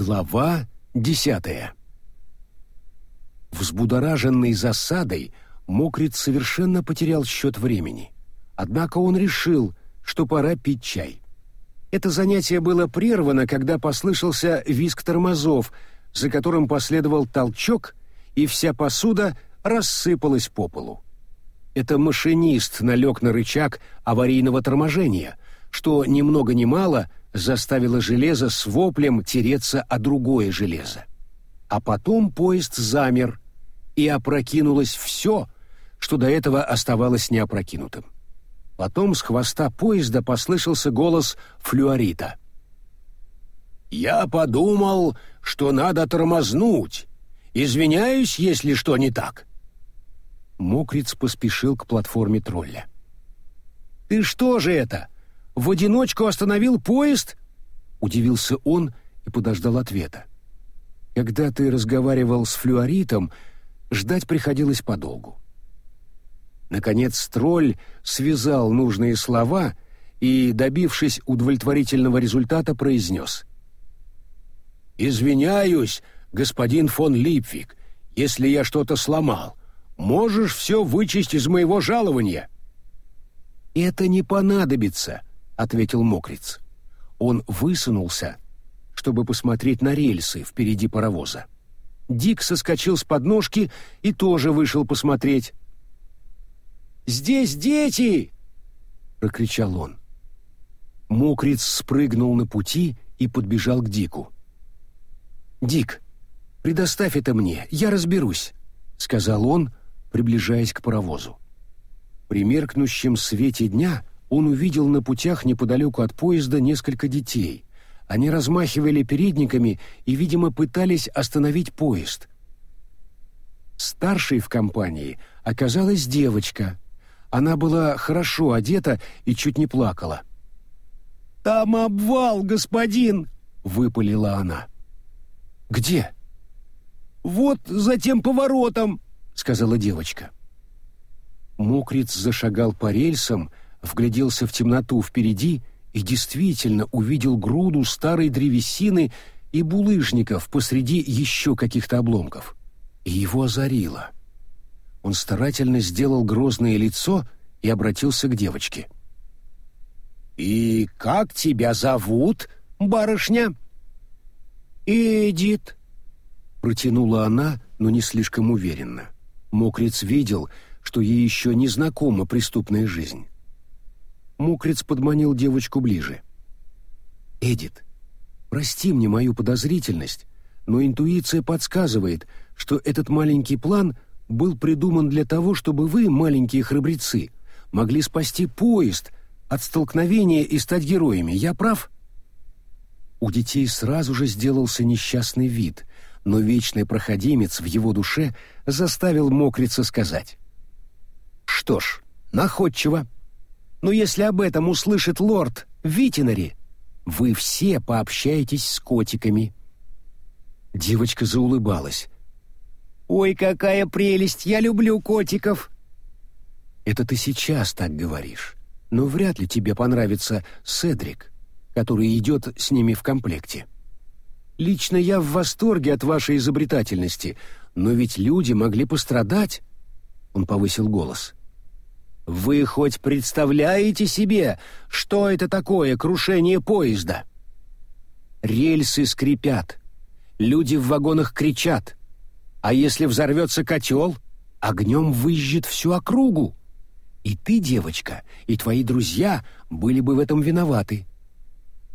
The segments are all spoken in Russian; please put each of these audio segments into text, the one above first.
Глава десятая Взбудораженный засадой, Мокриц совершенно потерял счет времени. Однако он решил, что пора пить чай. Это занятие было прервано, когда послышался визг тормозов, за которым последовал толчок, и вся посуда рассыпалась по полу. Это машинист налег на рычаг аварийного торможения, что ни много ни мало заставило железо с воплем тереться о другое железо. А потом поезд замер, и опрокинулось все, что до этого оставалось неопрокинутым. Потом с хвоста поезда послышался голос флюорита. «Я подумал, что надо тормознуть. Извиняюсь, если что не так». Мокриц поспешил к платформе тролля. «Ты что же это? В одиночку остановил поезд?» Удивился он и подождал ответа. Когда ты разговаривал с флюоритом, ждать приходилось подолгу. Наконец тролль связал нужные слова и, добившись удовлетворительного результата, произнес. «Извиняюсь, господин фон Липвик, если я что-то сломал. Можешь все вычесть из моего жалования». «Это не понадобится», — ответил Мокриц. Он высунулся, чтобы посмотреть на рельсы впереди паровоза. Дик соскочил с подножки и тоже вышел посмотреть. «Здесь дети!» — прокричал он. Мокриц спрыгнул на пути и подбежал к Дику. «Дик, предоставь это мне, я разберусь», — сказал он, приближаясь к паровозу. При меркнущем свете дня он увидел на путях неподалеку от поезда несколько детей. Они размахивали передниками и, видимо, пытались остановить поезд. Старшей в компании оказалась девочка — она была хорошо одета и чуть не плакала. «Там обвал, господин!» — выпалила она. «Где?» «Вот за тем поворотом», — сказала девочка. Мокриц зашагал по рельсам, вгляделся в темноту впереди и действительно увидел груду старой древесины и булыжников посреди еще каких-то обломков. И его озарило — он старательно сделал грозное лицо и обратился к девочке. «И как тебя зовут, барышня?» «Эдит», — протянула она, но не слишком уверенно. Мокриц видел, что ей еще не знакома преступная жизнь. Мокриц подманил девочку ближе. «Эдит, прости мне мою подозрительность, но интуиция подсказывает, что этот маленький план — был придуман для того, чтобы вы, маленькие храбрецы, могли спасти поезд от столкновения и стать героями. Я прав?» У детей сразу же сделался несчастный вид, но вечный проходимец в его душе заставил мокрица сказать. «Что ж, находчиво. Но если об этом услышит лорд Витинари, вы все пообщаетесь с котиками». Девочка заулыбалась. «Ой, какая прелесть! Я люблю котиков!» «Это ты сейчас так говоришь, но вряд ли тебе понравится Седрик, который идет с ними в комплекте. Лично я в восторге от вашей изобретательности, но ведь люди могли пострадать». Он повысил голос. «Вы хоть представляете себе, что это такое крушение поезда?» Рельсы скрипят, люди в вагонах кричат — а если взорвется котел, огнем выжжет всю округу. И ты, девочка, и твои друзья были бы в этом виноваты.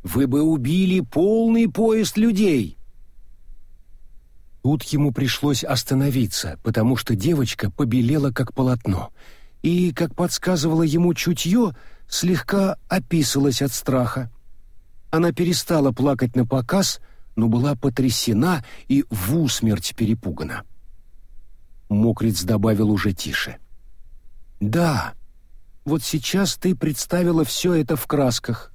Вы бы убили полный поезд людей. Тут ему пришлось остановиться, потому что девочка побелела как полотно и, как подсказывало ему чутье, слегка описалась от страха. Она перестала плакать на показ, но была потрясена и в усмерть перепугана. Мокриц добавил уже тише. «Да, вот сейчас ты представила все это в красках.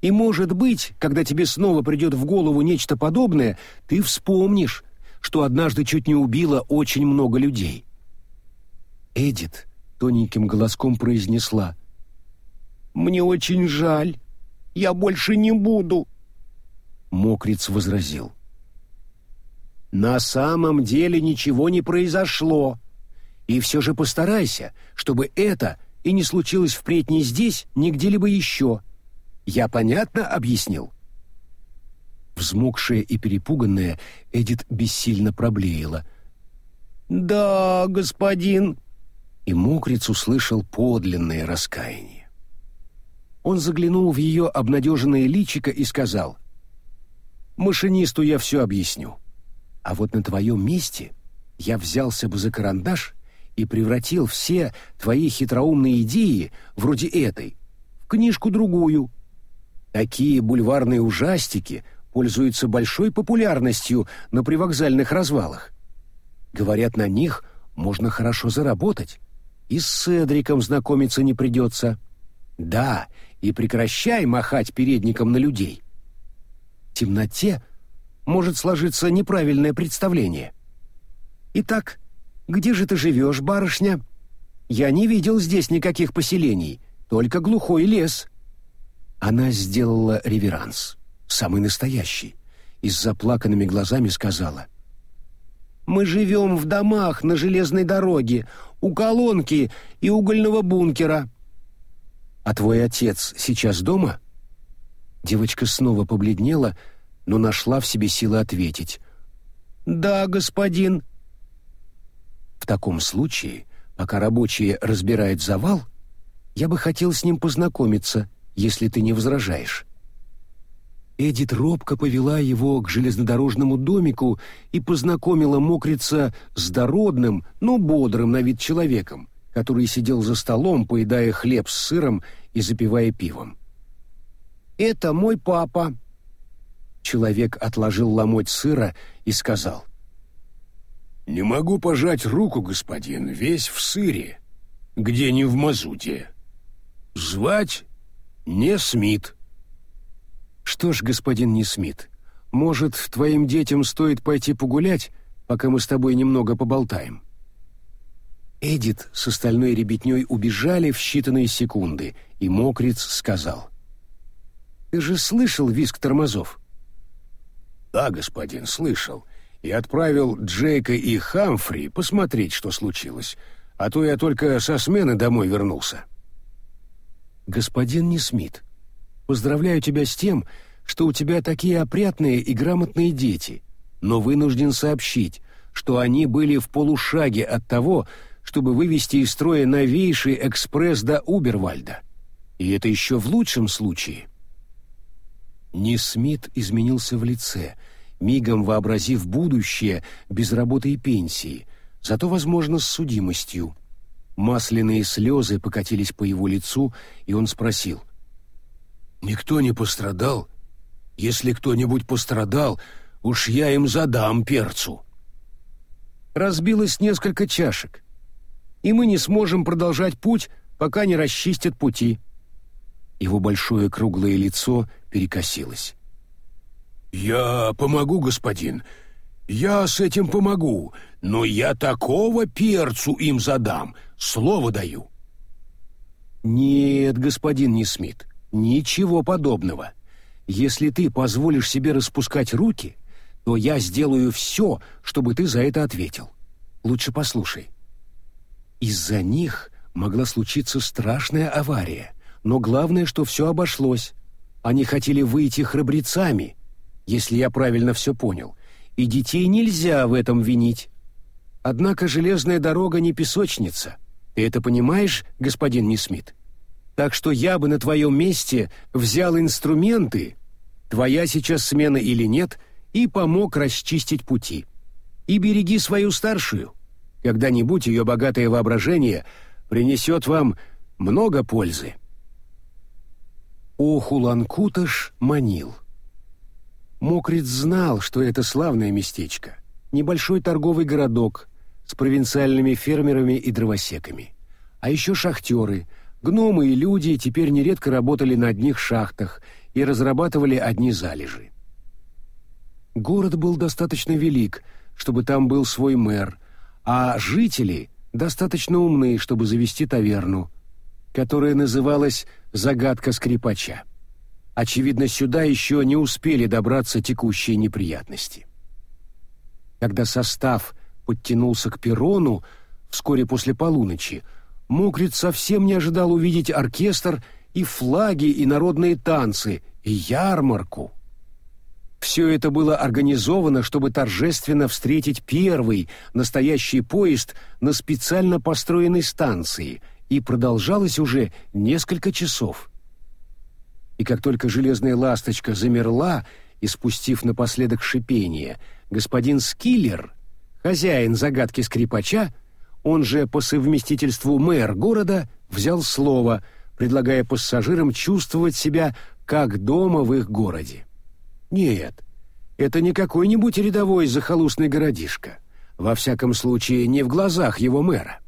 И, может быть, когда тебе снова придет в голову нечто подобное, ты вспомнишь, что однажды чуть не убила очень много людей». Эдит тоненьким голоском произнесла. «Мне очень жаль. Я больше не буду». Мокриц возразил. На самом деле ничего не произошло. И все же постарайся, чтобы это и не случилось впредь ни здесь, ни где-либо еще. Я понятно объяснил?» Взмокшая и перепуганная, Эдит бессильно проблеяла. «Да, господин!» И мокрец услышал подлинное раскаяние. Он заглянул в ее обнадеженное личико и сказал, «Машинисту я все объясню. А вот на твоем месте я взялся бы за карандаш и превратил все твои хитроумные идеи, вроде этой, в книжку другую. Такие бульварные ужастики пользуются большой популярностью на привокзальных развалах. Говорят, на них можно хорошо заработать. И с Седриком знакомиться не придется. Да, и прекращай махать передником на людей. В темноте может сложиться неправильное представление. Итак, где же ты живешь, барышня? Я не видел здесь никаких поселений, только глухой лес». Она сделала реверанс, самый настоящий, и с заплаканными глазами сказала. «Мы живем в домах на железной дороге, у колонки и угольного бункера». «А твой отец сейчас дома?» Девочка снова побледнела, но нашла в себе силы ответить. «Да, господин». «В таком случае, пока рабочие разбирают завал, я бы хотел с ним познакомиться, если ты не возражаешь». Эдит робко повела его к железнодорожному домику и познакомила мокрица с дородным, но бодрым на вид человеком, который сидел за столом, поедая хлеб с сыром и запивая пивом. «Это мой папа», Человек отложил ломоть сыра и сказал. «Не могу пожать руку, господин, весь в сыре, где не в мазуте. Звать не Смит». «Что ж, господин не Смит, может, твоим детям стоит пойти погулять, пока мы с тобой немного поболтаем?» Эдит с остальной ребятней убежали в считанные секунды, и Мокриц сказал. «Ты же слышал визг тормозов?» «Да, господин, слышал. И отправил Джейка и Хамфри посмотреть, что случилось. А то я только со смены домой вернулся». «Господин Несмит, поздравляю тебя с тем, что у тебя такие опрятные и грамотные дети, но вынужден сообщить, что они были в полушаге от того, чтобы вывести из строя новейший экспресс до Убервальда. И это еще в лучшем случае. Не Смит изменился в лице, мигом вообразив будущее без работы и пенсии, зато, возможно, с судимостью. Масляные слезы покатились по его лицу, и он спросил. «Никто не пострадал? Если кто-нибудь пострадал, уж я им задам перцу». Разбилось несколько чашек, и мы не сможем продолжать путь, пока не расчистят пути. Его большое круглое лицо перекосилось. «Я помогу, господин. Я с этим помогу, но я такого перцу им задам, слово даю». «Нет, господин Несмит, ничего подобного. Если ты позволишь себе распускать руки, то я сделаю все, чтобы ты за это ответил. Лучше послушай. Из-за них могла случиться страшная авария, но главное, что все обошлось. Они хотели выйти храбрецами, если я правильно все понял, и детей нельзя в этом винить. Однако железная дорога не песочница. Ты это понимаешь, господин Несмит? Так что я бы на твоем месте взял инструменты, твоя сейчас смена или нет, и помог расчистить пути. И береги свою старшую. Когда-нибудь ее богатое воображение принесет вам много пользы. Охуланкуташ манил. Мокриц знал, что это славное местечко, небольшой торговый городок с провинциальными фермерами и дровосеками. А еще шахтеры, гномы и люди теперь нередко работали на одних шахтах и разрабатывали одни залежи. Город был достаточно велик, чтобы там был свой мэр, а жители достаточно умны, чтобы завести таверну, которая называлась «Загадка скрипача». Очевидно, сюда еще не успели добраться текущие неприятности. Когда состав подтянулся к перрону вскоре после полуночи, Мокриц совсем не ожидал увидеть оркестр и флаги, и народные танцы, и ярмарку. Все это было организовано, чтобы торжественно встретить первый настоящий поезд на специально построенной станции, и продолжалось уже несколько часов. И как только железная ласточка замерла, испустив напоследок шипение, господин Скиллер, хозяин загадки скрипача, он же по совместительству мэр города, взял слово, предлагая пассажирам чувствовать себя как дома в их городе. Нет, это не какой-нибудь рядовой захолустный городишко. Во всяком случае, не в глазах его мэра.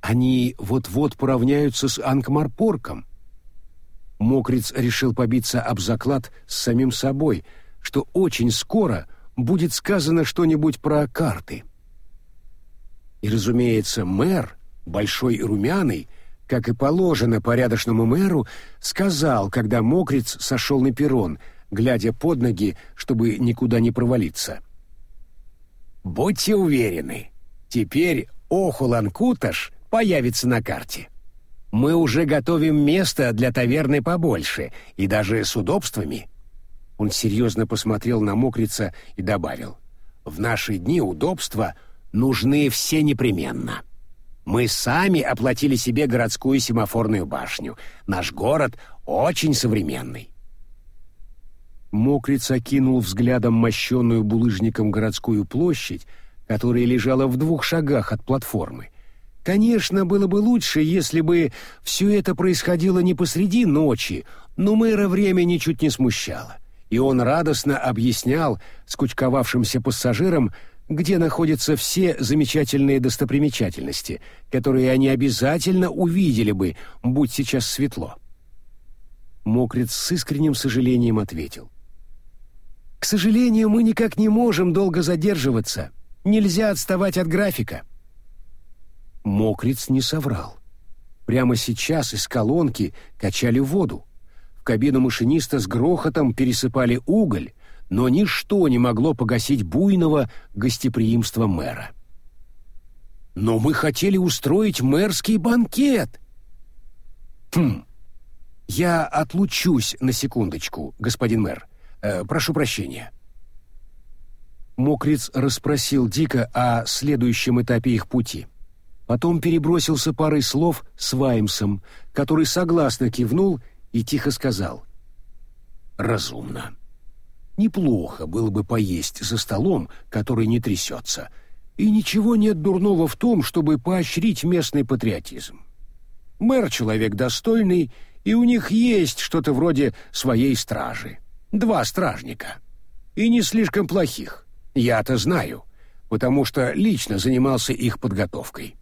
Они вот-вот поравняются с Анкмарпорком. Мокриц решил побиться об заклад с самим собой, что очень скоро будет сказано что-нибудь про карты — и, разумеется, мэр, большой и румяный, как и положено порядочному мэру, сказал, когда мокриц сошел на перрон, глядя под ноги, чтобы никуда не провалиться. «Будьте уверены, теперь Охуланкуташ появится на карте. Мы уже готовим место для таверны побольше и даже с удобствами». Он серьезно посмотрел на мокрица и добавил, «В наши дни удобства — нужны все непременно. Мы сами оплатили себе городскую семафорную башню. Наш город очень современный. Мокриц окинул взглядом мощенную булыжником городскую площадь, которая лежала в двух шагах от платформы. Конечно, было бы лучше, если бы все это происходило не посреди ночи, но мэра время ничуть не смущало, и он радостно объяснял скучковавшимся пассажирам, где находятся все замечательные достопримечательности, которые они обязательно увидели бы, будь сейчас светло. Мокриц с искренним сожалением ответил. «К сожалению, мы никак не можем долго задерживаться. Нельзя отставать от графика». Мокриц не соврал. Прямо сейчас из колонки качали воду. В кабину машиниста с грохотом пересыпали уголь, но ничто не могло погасить буйного гостеприимства мэра. «Но мы хотели устроить мэрский банкет!» «Хм, я отлучусь на секундочку, господин мэр. Э, прошу прощения». Мокриц расспросил Дика о следующем этапе их пути. Потом перебросился парой слов с Ваймсом, который согласно кивнул и тихо сказал «Разумно». Неплохо было бы поесть за столом, который не трясется. И ничего нет дурного в том, чтобы поощрить местный патриотизм. Мэр человек достойный, и у них есть что-то вроде своей стражи. Два стражника. И не слишком плохих. Я-то знаю, потому что лично занимался их подготовкой.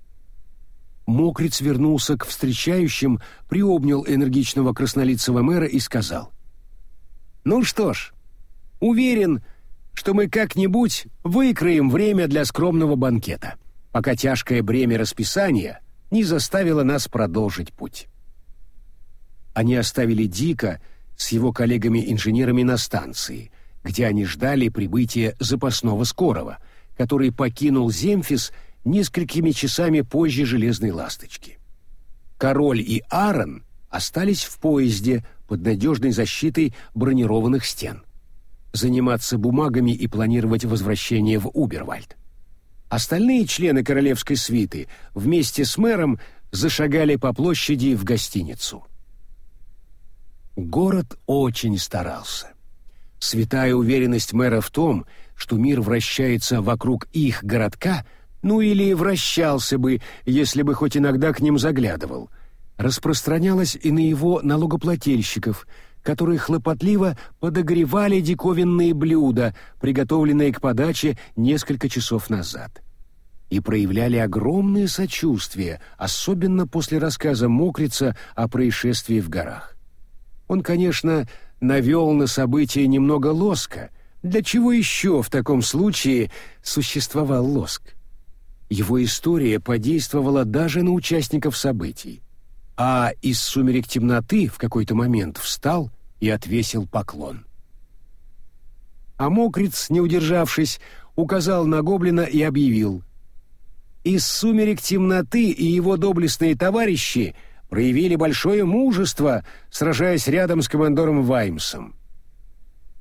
Мокриц вернулся к встречающим, приобнял энергичного краснолицего мэра и сказал. «Ну что ж, Уверен, что мы как-нибудь выкроем время для скромного банкета, пока тяжкое бремя расписания не заставило нас продолжить путь. Они оставили Дика с его коллегами-инженерами на станции, где они ждали прибытия запасного скорого, который покинул Земфис несколькими часами позже «Железной ласточки». Король и Аарон остались в поезде под надежной защитой бронированных стен заниматься бумагами и планировать возвращение в Убервальд. Остальные члены королевской свиты вместе с мэром зашагали по площади в гостиницу. Город очень старался. Святая уверенность мэра в том, что мир вращается вокруг их городка, ну или вращался бы, если бы хоть иногда к ним заглядывал, распространялась и на его налогоплательщиков – которые хлопотливо подогревали диковинные блюда, приготовленные к подаче несколько часов назад. И проявляли огромное сочувствие, особенно после рассказа Мокрица о происшествии в горах. Он, конечно, навел на события немного лоска. Для чего еще в таком случае существовал лоск? Его история подействовала даже на участников событий а из сумерек темноты в какой-то момент встал и отвесил поклон. А мокриц, не удержавшись, указал на гоблина и объявил. «Из сумерек темноты и его доблестные товарищи проявили большое мужество, сражаясь рядом с командором Ваймсом».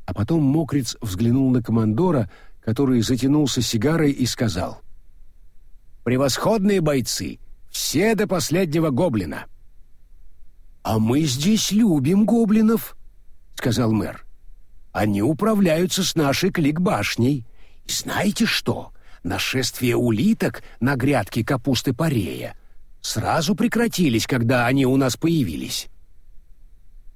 А потом мокриц взглянул на командора, который затянулся сигарой и сказал. «Превосходные бойцы! Все до последнего гоблина!» «А мы здесь любим гоблинов», — сказал мэр. «Они управляются с нашей клик-башней. И знаете что? Нашествие улиток на грядке капусты парея сразу прекратились, когда они у нас появились».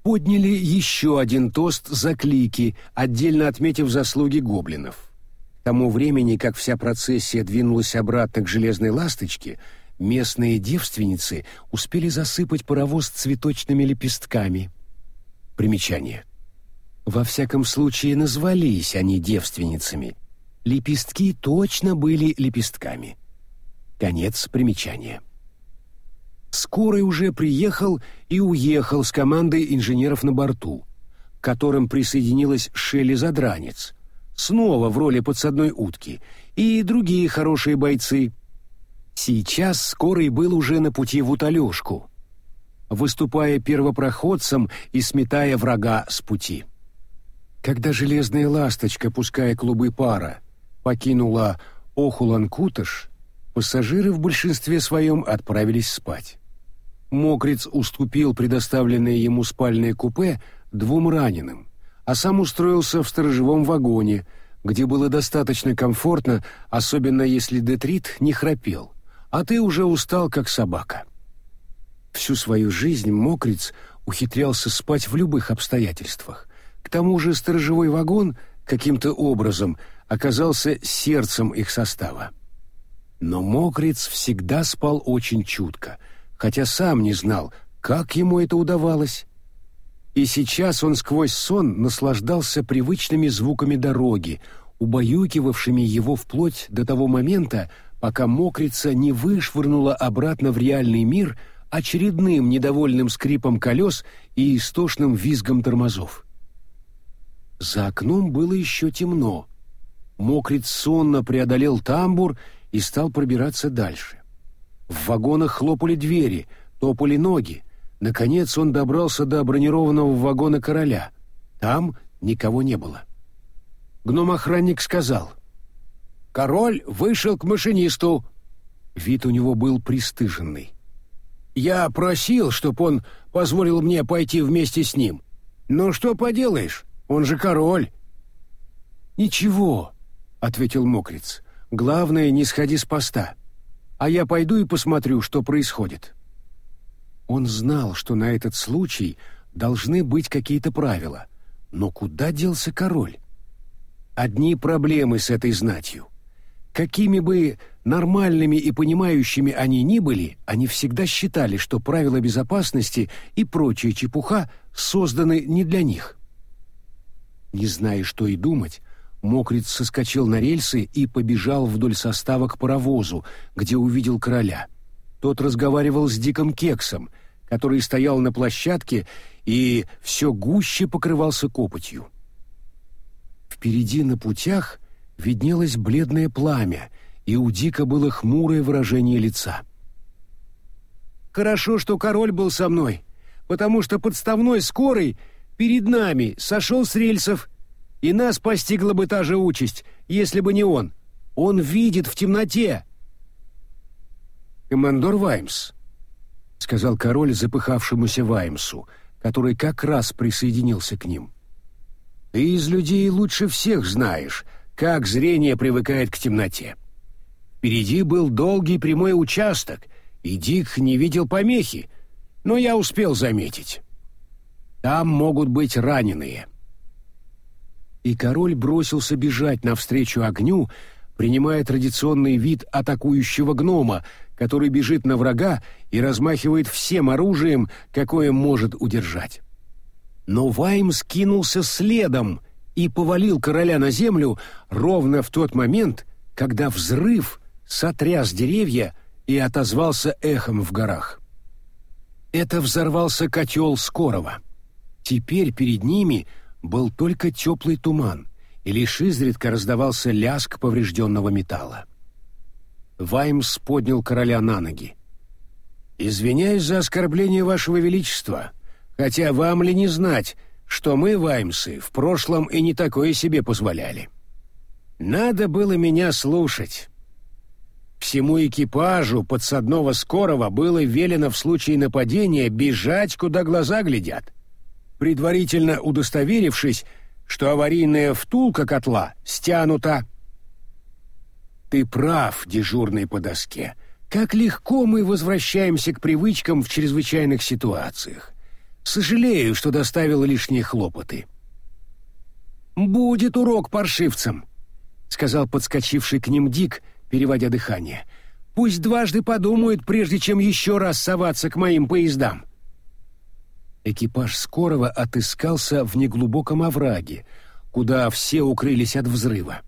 Подняли еще один тост за клики, отдельно отметив заслуги гоблинов. К тому времени, как вся процессия двинулась обратно к железной ласточке, местные девственницы успели засыпать паровоз цветочными лепестками. Примечание. Во всяком случае, назвались они девственницами. Лепестки точно были лепестками. Конец примечания. Скорый уже приехал и уехал с командой инженеров на борту, к которым присоединилась Шелли Задранец, снова в роли подсадной утки, и другие хорошие бойцы — Сейчас скорый был уже на пути в уталежку, выступая первопроходцем и сметая врага с пути. Когда железная ласточка, пуская клубы пара, покинула Охулан-Куташ, пассажиры в большинстве своем отправились спать. Мокриц уступил предоставленное ему спальное купе двум раненым, а сам устроился в сторожевом вагоне, где было достаточно комфортно, особенно если Детрит не храпел а ты уже устал, как собака. Всю свою жизнь мокриц ухитрялся спать в любых обстоятельствах. К тому же сторожевой вагон каким-то образом оказался сердцем их состава. Но мокриц всегда спал очень чутко, хотя сам не знал, как ему это удавалось. И сейчас он сквозь сон наслаждался привычными звуками дороги, убаюкивавшими его вплоть до того момента, пока мокрица не вышвырнула обратно в реальный мир очередным недовольным скрипом колес и истошным визгом тормозов. За окном было еще темно. Мокриц сонно преодолел тамбур и стал пробираться дальше. В вагонах хлопали двери, топали ноги. Наконец он добрался до бронированного вагона короля. Там никого не было. Гном-охранник сказал — Король вышел к машинисту. Вид у него был пристыженный. Я просил, чтоб он позволил мне пойти вместе с ним. Но что поделаешь, он же король. Ничего, ответил Мокриц. Главное, не сходи с поста. А я пойду и посмотрю, что происходит. Он знал, что на этот случай должны быть какие-то правила. Но куда делся король? Одни проблемы с этой знатью. Какими бы нормальными и понимающими они ни были, они всегда считали, что правила безопасности и прочая чепуха созданы не для них. Не зная, что и думать, Мокриц соскочил на рельсы и побежал вдоль состава к паровозу, где увидел короля. Тот разговаривал с Диком Кексом, который стоял на площадке и все гуще покрывался копотью. Впереди на путях — виднелось бледное пламя, и у Дика было хмурое выражение лица. «Хорошо, что король был со мной, потому что подставной скорый перед нами сошел с рельсов, и нас постигла бы та же участь, если бы не он. Он видит в темноте». «Командор Ваймс», — сказал король запыхавшемуся Ваймсу, который как раз присоединился к ним. «Ты из людей лучше всех знаешь, как зрение привыкает к темноте. Впереди был долгий прямой участок, и Дик не видел помехи, но я успел заметить. Там могут быть раненые. И король бросился бежать навстречу огню, принимая традиционный вид атакующего гнома, который бежит на врага и размахивает всем оружием, какое может удержать. Но Вайм скинулся следом, и повалил короля на землю ровно в тот момент, когда взрыв сотряс деревья и отозвался эхом в горах. Это взорвался котел Скорого. Теперь перед ними был только теплый туман, и лишь изредка раздавался лязг поврежденного металла. Ваймс поднял короля на ноги. «Извиняюсь за оскорбление вашего величества, хотя вам ли не знать, что мы, Ваймсы, в прошлом и не такое себе позволяли. Надо было меня слушать». Всему экипажу подсадного скорого было велено в случае нападения бежать, куда глаза глядят. Предварительно удостоверившись, что аварийная втулка котла стянута. Ты прав, дежурный по доске. Как легко мы возвращаемся к привычкам в чрезвычайных ситуациях. Сожалею, что доставил лишние хлопоты. «Будет урок паршивцам», — сказал подскочивший к ним Дик, переводя дыхание. «Пусть дважды подумают, прежде чем еще раз соваться к моим поездам». Экипаж скорого отыскался в неглубоком овраге, куда все укрылись от взрыва.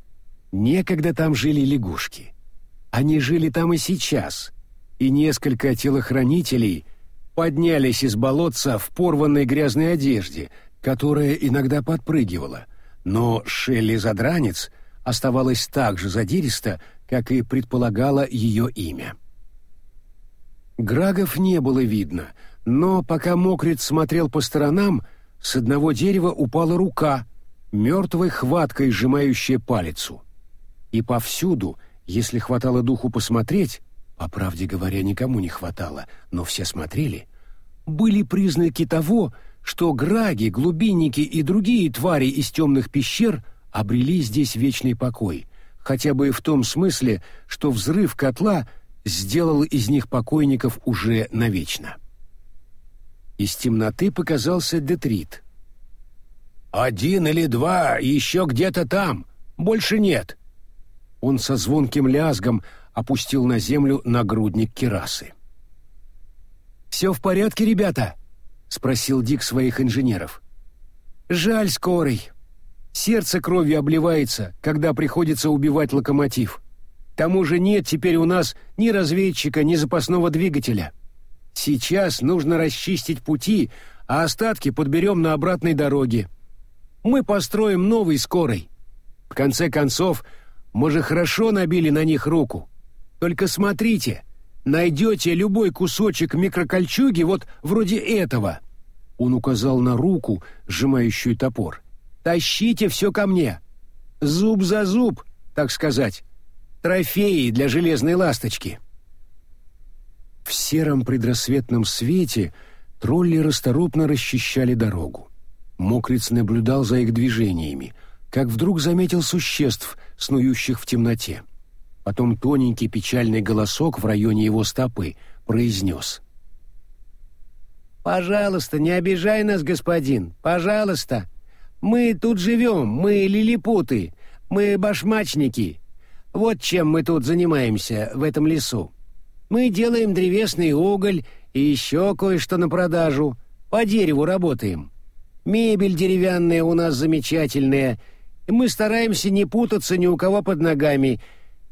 Некогда там жили лягушки. Они жили там и сейчас, и несколько телохранителей поднялись из болотца в порванной грязной одежде, которая иногда подпрыгивала, но Шелли-задранец оставалась так же задириста, как и предполагало ее имя. Грагов не было видно — но пока мокрец смотрел по сторонам, с одного дерева упала рука, мертвой хваткой сжимающая палицу. И повсюду, если хватало духу посмотреть, по правде говоря, никому не хватало, но все смотрели, были признаки того, что граги, глубинники и другие твари из темных пещер обрели здесь вечный покой, хотя бы и в том смысле, что взрыв котла сделал из них покойников уже навечно. Из темноты показался Детрит. «Один или два еще где-то там, больше нет». Он со звонким лязгом опустил на землю нагрудник керасы. «Все в порядке, ребята?» — спросил Дик своих инженеров. «Жаль скорый. Сердце кровью обливается, когда приходится убивать локомотив. К тому же нет теперь у нас ни разведчика, ни запасного двигателя. Сейчас нужно расчистить пути, а остатки подберем на обратной дороге. Мы построим новый скорый. В конце концов, мы же хорошо набили на них руку. Только смотрите, найдете любой кусочек микрокольчуги вот вроде этого. Он указал на руку, сжимающую топор. Тащите все ко мне. Зуб за зуб, так сказать. Трофеи для железной ласточки. В сером предрассветном свете тролли расторопно расчищали дорогу. Мокриц наблюдал за их движениями, как вдруг заметил существ, снующих в темноте. Потом тоненький печальный голосок в районе его стопы произнес. «Пожалуйста, не обижай нас, господин, пожалуйста. Мы тут живем, мы лилипуты, мы башмачники. Вот чем мы тут занимаемся в этом лесу. Мы делаем древесный уголь и еще кое-что на продажу. По дереву работаем. Мебель деревянная у нас замечательная. И мы стараемся не путаться ни у кого под ногами.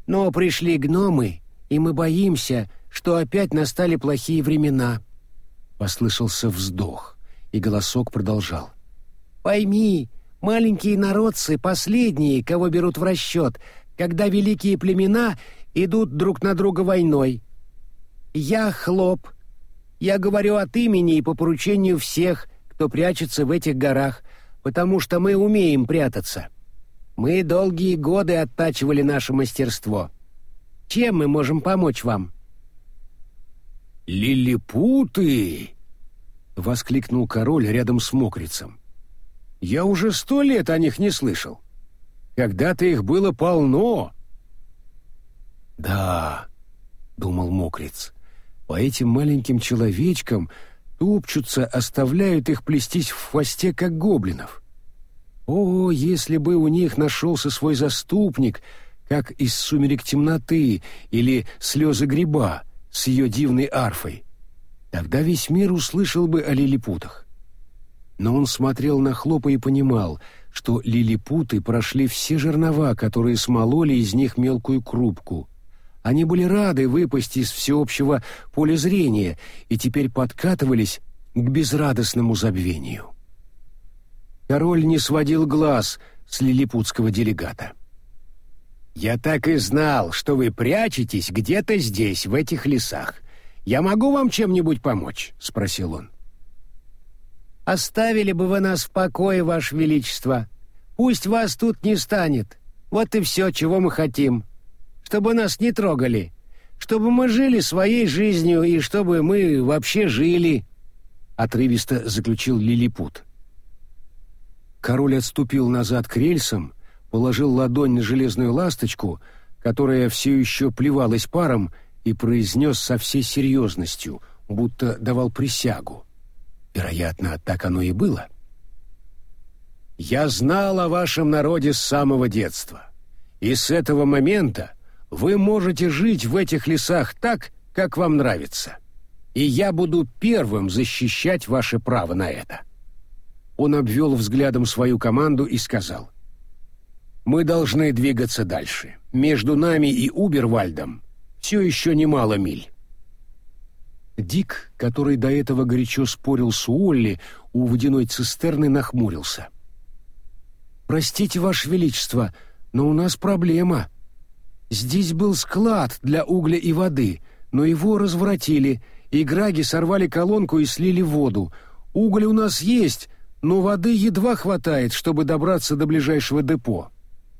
Но пришли гномы, и мы боимся, что опять настали плохие времена». Послышался вздох, и голосок продолжал. «Пойми, маленькие народцы — последние, кого берут в расчет, когда великие племена идут друг на друга войной. Я Хлоп. Я говорю от имени и по поручению всех, кто прячется в этих горах, потому что мы умеем прятаться. Мы долгие годы оттачивали наше мастерство. Чем мы можем помочь вам?» «Лилипуты!» — воскликнул король рядом с мокрицем. «Я уже сто лет о них не слышал. Когда-то их было полно». «Да», — думал мокриц, по этим маленьким человечкам топчутся, оставляют их плестись в хвосте, как гоблинов. О, если бы у них нашелся свой заступник, как из «Сумерек темноты» или «Слезы гриба» с ее дивной арфой, тогда весь мир услышал бы о лилипутах. Но он смотрел на хлопа и понимал, что лилипуты прошли все жернова, которые смололи из них мелкую крупку — они были рады выпасть из всеобщего поля зрения и теперь подкатывались к безрадостному забвению. Король не сводил глаз с лилипутского делегата. «Я так и знал, что вы прячетесь где-то здесь, в этих лесах. Я могу вам чем-нибудь помочь?» — спросил он. «Оставили бы вы нас в покое, Ваше Величество. Пусть вас тут не станет. Вот и все, чего мы хотим. Чтобы нас не трогали. Чтобы мы жили своей жизнью и чтобы мы вообще жили», — отрывисто заключил Лилипут. Король отступил назад к рельсам, положил ладонь на железную ласточку, которая все еще плевалась паром, и произнес со всей серьезностью, будто давал присягу. Вероятно, так оно и было. «Я знал о вашем народе с самого детства, и с этого момента вы можете жить в этих лесах так, как вам нравится, и я буду первым защищать ваше право на это». Он обвел взглядом свою команду и сказал — мы должны двигаться дальше. Между нами и Убервальдом все еще немало миль. Дик, который до этого горячо спорил с Уолли у водяной цистерны, нахмурился. «Простите, Ваше Величество, но у нас проблема. Здесь был склад для угля и воды, но его разворотили, и граги сорвали колонку и слили воду. Уголь у нас есть, но воды едва хватает, чтобы добраться до ближайшего депо».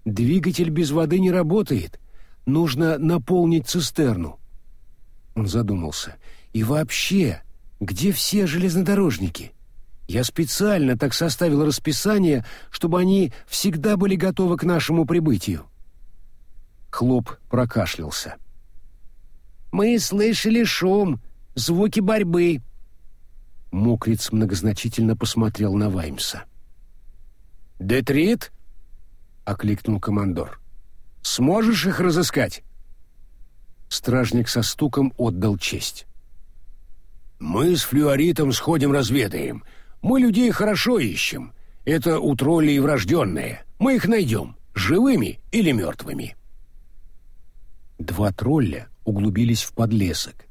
Двигатель без воды не работает. Нужно наполнить цистерну. Он задумался. И вообще, где все железнодорожники? Я специально так составил расписание, чтобы они всегда были готовы к нашему прибытию. Хлоп прокашлялся. «Мы слышали шум, звуки борьбы». Мокриц многозначительно посмотрел на Ваймса. «Детрит?» окликнул командор. Сможешь их разыскать? Стражник со стуком отдал честь. Мы с флюоритом сходим разведаем. Мы людей хорошо ищем. Это у троллей врожденные. Мы их найдем, живыми или мертвыми. Два тролля углубились в подлесок,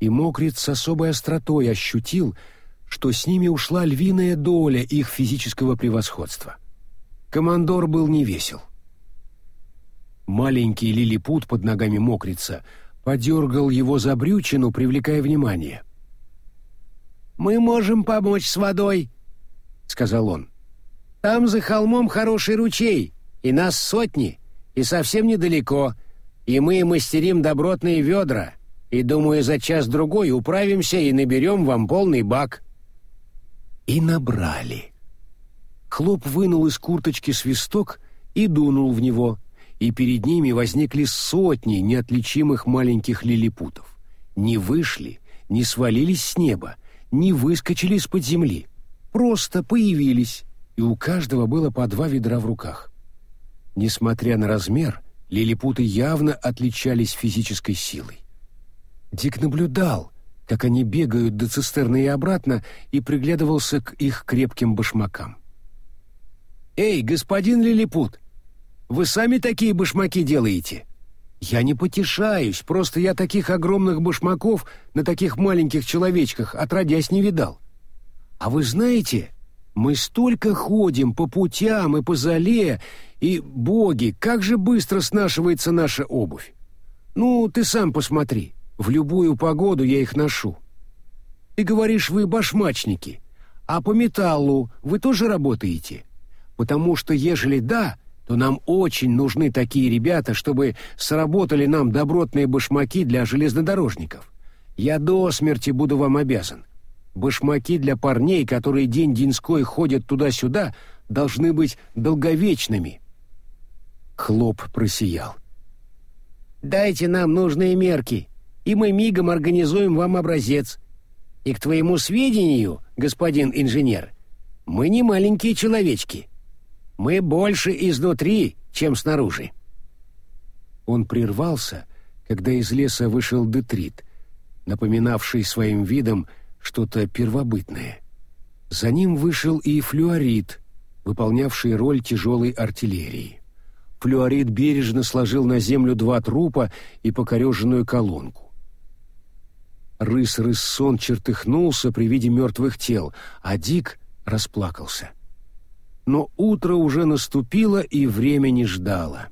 и Мокрит с особой остротой ощутил, что с ними ушла львиная доля их физического превосходства. Командор был невесел. Маленький лилипут под ногами мокрица подергал его за брючину, привлекая внимание. «Мы можем помочь с водой», — сказал он. «Там за холмом хороший ручей, и нас сотни, и совсем недалеко, и мы мастерим добротные ведра, и, думаю, за час-другой управимся и наберем вам полный бак». И набрали. Хлоп вынул из курточки свисток и дунул в него, и перед ними возникли сотни неотличимых маленьких лилипутов. Не вышли, не свалились с неба, не выскочили из-под земли. Просто появились, и у каждого было по два ведра в руках. Несмотря на размер, лилипуты явно отличались физической силой. Дик наблюдал, как они бегают до цистерны и обратно, и приглядывался к их крепким башмакам. «Эй, господин Лилипут, вы сами такие башмаки делаете?» «Я не потешаюсь, просто я таких огромных башмаков на таких маленьких человечках отродясь не видал. А вы знаете, мы столько ходим по путям и по зале, и, боги, как же быстро снашивается наша обувь. Ну, ты сам посмотри, в любую погоду я их ношу. Ты говоришь, вы башмачники, а по металлу вы тоже работаете?» потому что ежели да, то нам очень нужны такие ребята, чтобы сработали нам добротные башмаки для железнодорожников. Я до смерти буду вам обязан. Башмаки для парней, которые день-деньской ходят туда-сюда, должны быть долговечными». Хлоп просиял. «Дайте нам нужные мерки, и мы мигом организуем вам образец. И к твоему сведению, господин инженер, мы не маленькие человечки». Мы больше изнутри, чем снаружи. Он прервался, когда из леса вышел детрит, напоминавший своим видом что-то первобытное. За ним вышел и флюорит, выполнявший роль тяжелой артиллерии. Флюорит бережно сложил на землю два трупа и покореженную колонку. Рыс-рыссон чертыхнулся при виде мертвых тел, а Дик расплакался. — но утро уже наступило и время не ждало.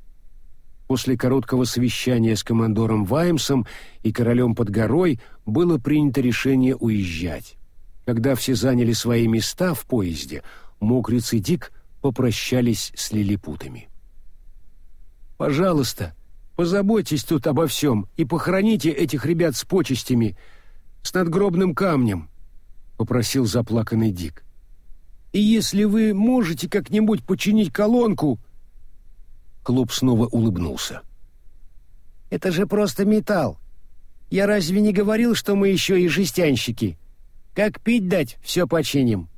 После короткого совещания с командором Ваймсом и королем под горой было принято решение уезжать. Когда все заняли свои места в поезде, Мокриц и Дик попрощались с лилипутами. «Пожалуйста, позаботьтесь тут обо всем и похороните этих ребят с почестями, с надгробным камнем», — попросил заплаканный Дик. «И если вы можете как-нибудь починить колонку...» Клуб снова улыбнулся. «Это же просто металл. Я разве не говорил, что мы еще и жестянщики? Как пить дать, все починим».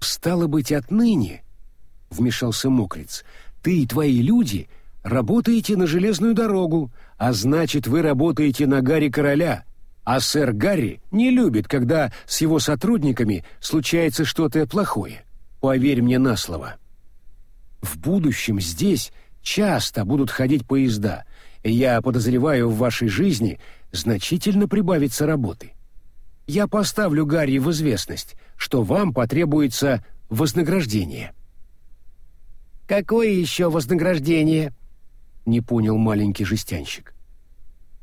«Стало быть, отныне», — вмешался Мокриц, — «ты и твои люди работаете на железную дорогу, а значит, вы работаете на Гарри Короля, а сэр Гарри не любит, когда с его сотрудниками случается что-то плохое. Поверь мне на слово». В будущем здесь часто будут ходить поезда, я подозреваю, в вашей жизни значительно прибавится работы. Я поставлю Гарри в известность, что вам потребуется вознаграждение». «Какое еще вознаграждение?» — не понял маленький жестянщик.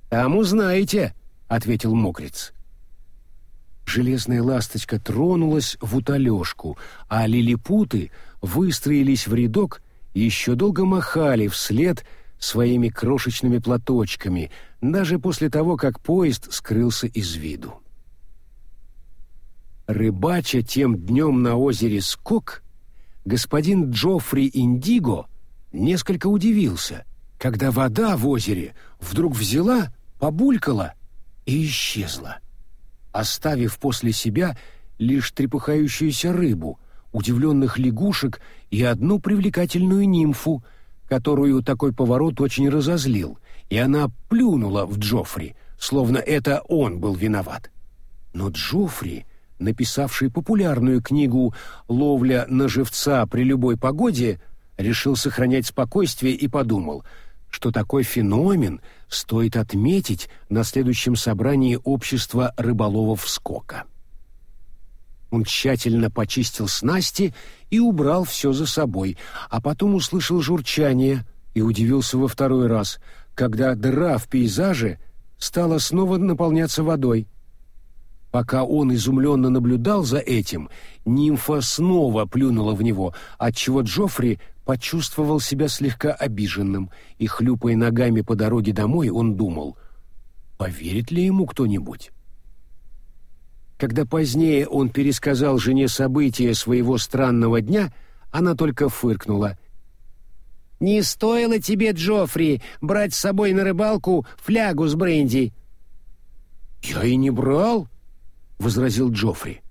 «Там узнаете», — ответил мокрец. Железная ласточка тронулась в утолежку, а лилипуты выстроились в рядок и еще долго махали вслед своими крошечными платочками, даже после того, как поезд скрылся из виду. Рыбача тем днем на озере Скок, господин Джоффри Индиго несколько удивился, когда вода в озере вдруг взяла, побулькала и исчезла оставив после себя лишь трепыхающуюся рыбу, удивленных лягушек и одну привлекательную нимфу, которую такой поворот очень разозлил, и она плюнула в Джоффри, словно это он был виноват. Но Джоффри, написавший популярную книгу «Ловля на живца при любой погоде», решил сохранять спокойствие и подумал — что такой феномен стоит отметить на следующем собрании общества рыболовов Скока. Он тщательно почистил снасти и убрал все за собой, а потом услышал журчание и удивился во второй раз, когда дыра в пейзаже стала снова наполняться водой. Пока он изумленно наблюдал за этим, нимфа снова плюнула в него, отчего Джоффри почувствовал себя слегка обиженным, и, хлюпая ногами по дороге домой, он думал, поверит ли ему кто-нибудь. Когда позднее он пересказал жене события своего странного дня, она только фыркнула. «Не стоило тебе, Джоффри, брать с собой на рыбалку флягу с бренди». «Я и не брал», — возразил Джоффри.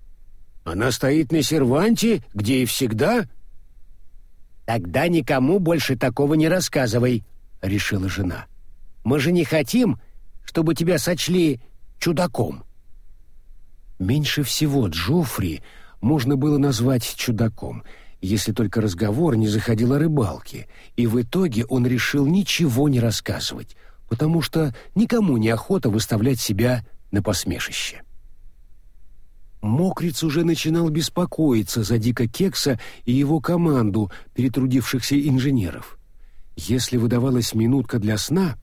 «Она стоит на серванте, где и всегда». «Тогда никому больше такого не рассказывай», — решила жена. «Мы же не хотим, чтобы тебя сочли чудаком». Меньше всего Джоффри можно было назвать чудаком, если только разговор не заходил о рыбалке, и в итоге он решил ничего не рассказывать, потому что никому не охота выставлять себя на посмешище. Мокриц уже начинал беспокоиться за Дика Кекса и его команду перетрудившихся инженеров. Если выдавалась минутка для сна,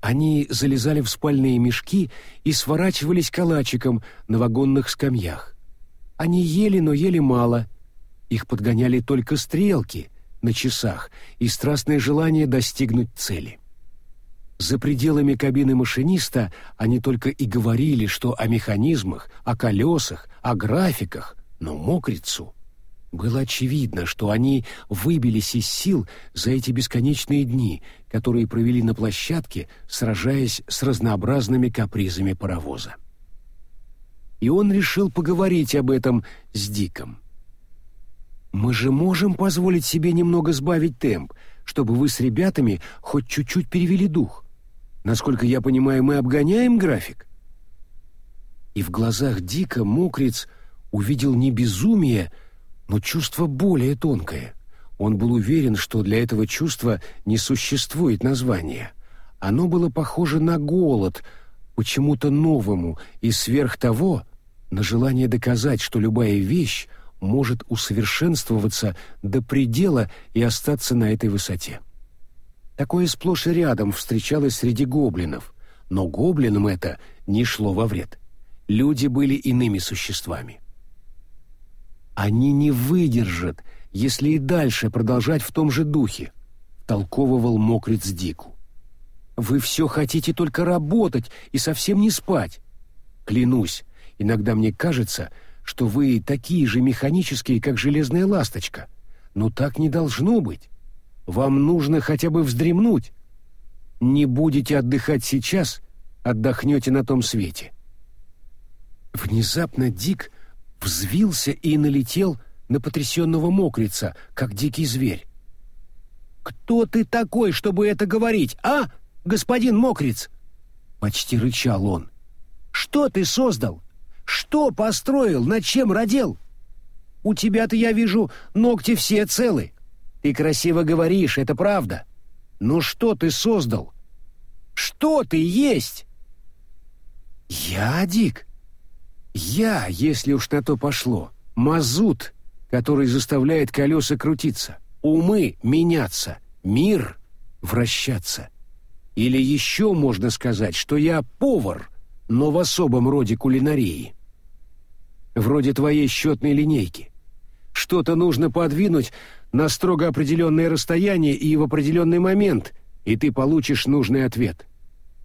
они залезали в спальные мешки и сворачивались калачиком на вагонных скамьях. Они ели, но ели мало. Их подгоняли только стрелки на часах и страстное желание достигнуть цели. За пределами кабины машиниста они только и говорили, что о механизмах, о колесах, о графиках, но мокрицу. Было очевидно, что они выбились из сил за эти бесконечные дни, которые провели на площадке, сражаясь с разнообразными капризами паровоза. И он решил поговорить об этом с Диком. «Мы же можем позволить себе немного сбавить темп, чтобы вы с ребятами хоть чуть-чуть перевели дух. Насколько я понимаю, мы обгоняем график?» И в глазах Дика Мокриц увидел не безумие, но чувство более тонкое. Он был уверен, что для этого чувства не существует названия. Оно было похоже на голод, почему-то новому, и сверх того на желание доказать, что любая вещь может усовершенствоваться до предела и остаться на этой высоте. Такое сплошь и рядом встречалось среди гоблинов, но гоблинам это не шло во вред. Люди были иными существами. Они не выдержат, если и дальше продолжать в том же духе, толковывал мокрец Дику. Вы все хотите только работать и совсем не спать. Клянусь, иногда мне кажется, что вы такие же механические, как железная ласточка. Но так не должно быть. Вам нужно хотя бы вздремнуть. Не будете отдыхать сейчас, отдохнете на том свете. Внезапно Дик взвился и налетел на потрясенного мокрица, как дикий зверь. «Кто ты такой, чтобы это говорить, а, господин мокриц?» Почти рычал он. «Что ты создал? Что построил, над чем родил? У тебя-то, я вижу, ногти все целы. Ты красиво говоришь, это правда. Но что ты создал? Что ты есть? Я, Дик? Я, если уж на то пошло, мазут, который заставляет колеса крутиться, умы меняться, мир вращаться. Или еще можно сказать, что я повар, но в особом роде кулинарии вроде твоей счетной линейки. Что-то нужно подвинуть на строго определенное расстояние и в определенный момент, и ты получишь нужный ответ.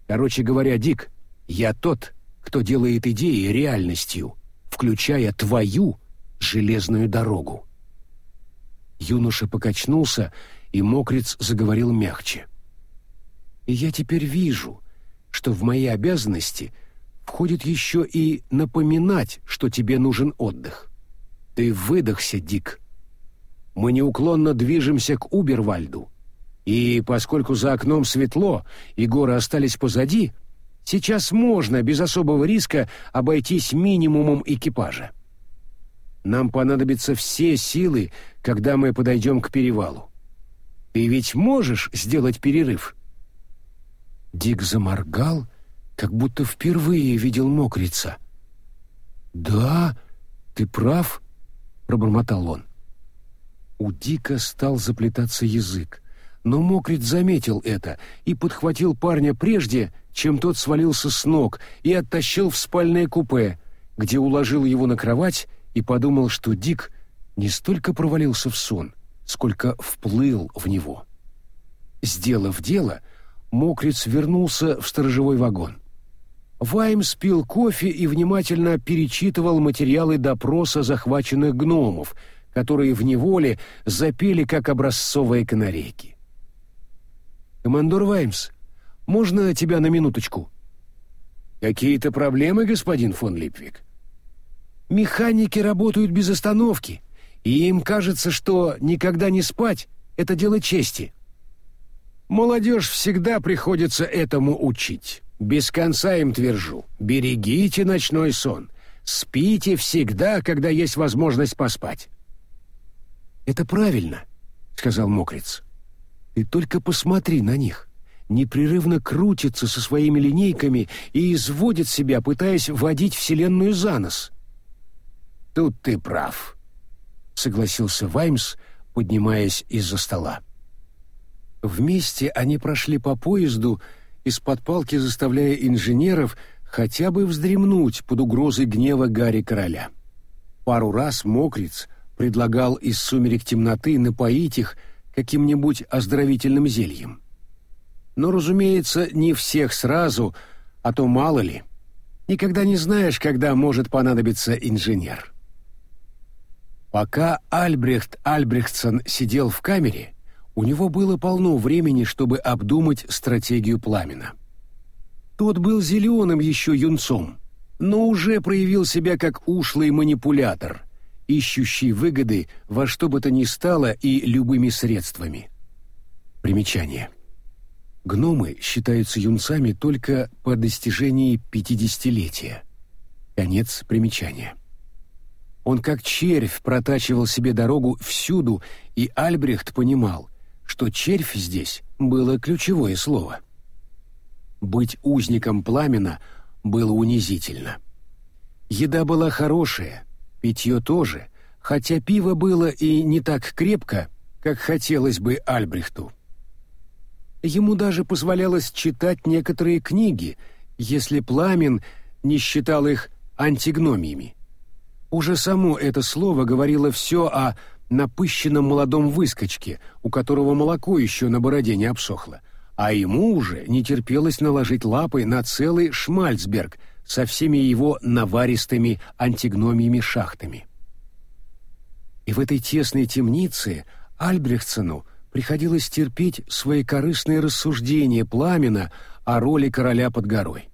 Короче говоря, Дик, я тот, кто делает идеи реальностью, включая твою железную дорогу. Юноша покачнулся, и мокрец заговорил мягче. Я теперь вижу, что в мои обязанности — входит еще и напоминать, что тебе нужен отдых. Ты выдохся, Дик. Мы неуклонно движемся к Убервальду. И поскольку за окном светло и горы остались позади, сейчас можно без особого риска обойтись минимумом экипажа. Нам понадобятся все силы, когда мы подойдем к перевалу. Ты ведь можешь сделать перерыв?» Дик заморгал как будто впервые видел мокрица. «Да, ты прав», — пробормотал он. У Дика стал заплетаться язык, но мокриц заметил это и подхватил парня прежде, чем тот свалился с ног и оттащил в спальное купе, где уложил его на кровать и подумал, что Дик не столько провалился в сон, сколько вплыл в него. Сделав дело, мокриц вернулся в сторожевой вагон. Ваймс пил кофе и внимательно перечитывал материалы допроса захваченных гномов, которые в неволе запели как образцовые канарейки. «Командор Ваймс, можно тебя на минуточку?» «Какие-то проблемы, господин фон Липвик?» «Механики работают без остановки, и им кажется, что никогда не спать — это дело чести». «Молодежь всегда приходится этому учить». Без конца им твержу. Берегите ночной сон. Спите всегда, когда есть возможность поспать. Это правильно, сказал Мокриц. Ты только посмотри на них. Непрерывно крутятся со своими линейками и изводят себя, пытаясь водить Вселенную за нос. Тут ты прав, согласился Ваймс, поднимаясь из-за стола. Вместе они прошли по поезду, из-под палки заставляя инженеров хотя бы вздремнуть под угрозой гнева Гарри Короля. Пару раз Мокриц предлагал из сумерек темноты напоить их каким-нибудь оздоровительным зельем. Но, разумеется, не всех сразу, а то мало ли. Никогда не знаешь, когда может понадобиться инженер. Пока Альбрехт Альбрехтсон сидел в камере, у него было полно времени, чтобы обдумать стратегию пламена. Тот был зеленым еще юнцом, но уже проявил себя как ушлый манипулятор, ищущий выгоды во что бы то ни стало и любыми средствами. Примечание. Гномы считаются юнцами только по достижении пятидесятилетия. Конец примечания. Он как червь протачивал себе дорогу всюду, и Альбрехт понимал, что червь здесь было ключевое слово. Быть узником пламена было унизительно. Еда была хорошая, питье тоже, хотя пиво было и не так крепко, как хотелось бы Альбрехту. Ему даже позволялось читать некоторые книги, если Пламен не считал их антигномиями. Уже само это слово говорило все о напыщенном молодом выскочке, у которого молоко еще на бороде не обсохло, а ему уже не терпелось наложить лапы на целый Шмальцберг со всеми его наваристыми антигномиями-шахтами. И в этой тесной темнице Альбрехтсену приходилось терпеть свои корыстные рассуждения Пламена о роли короля под горой.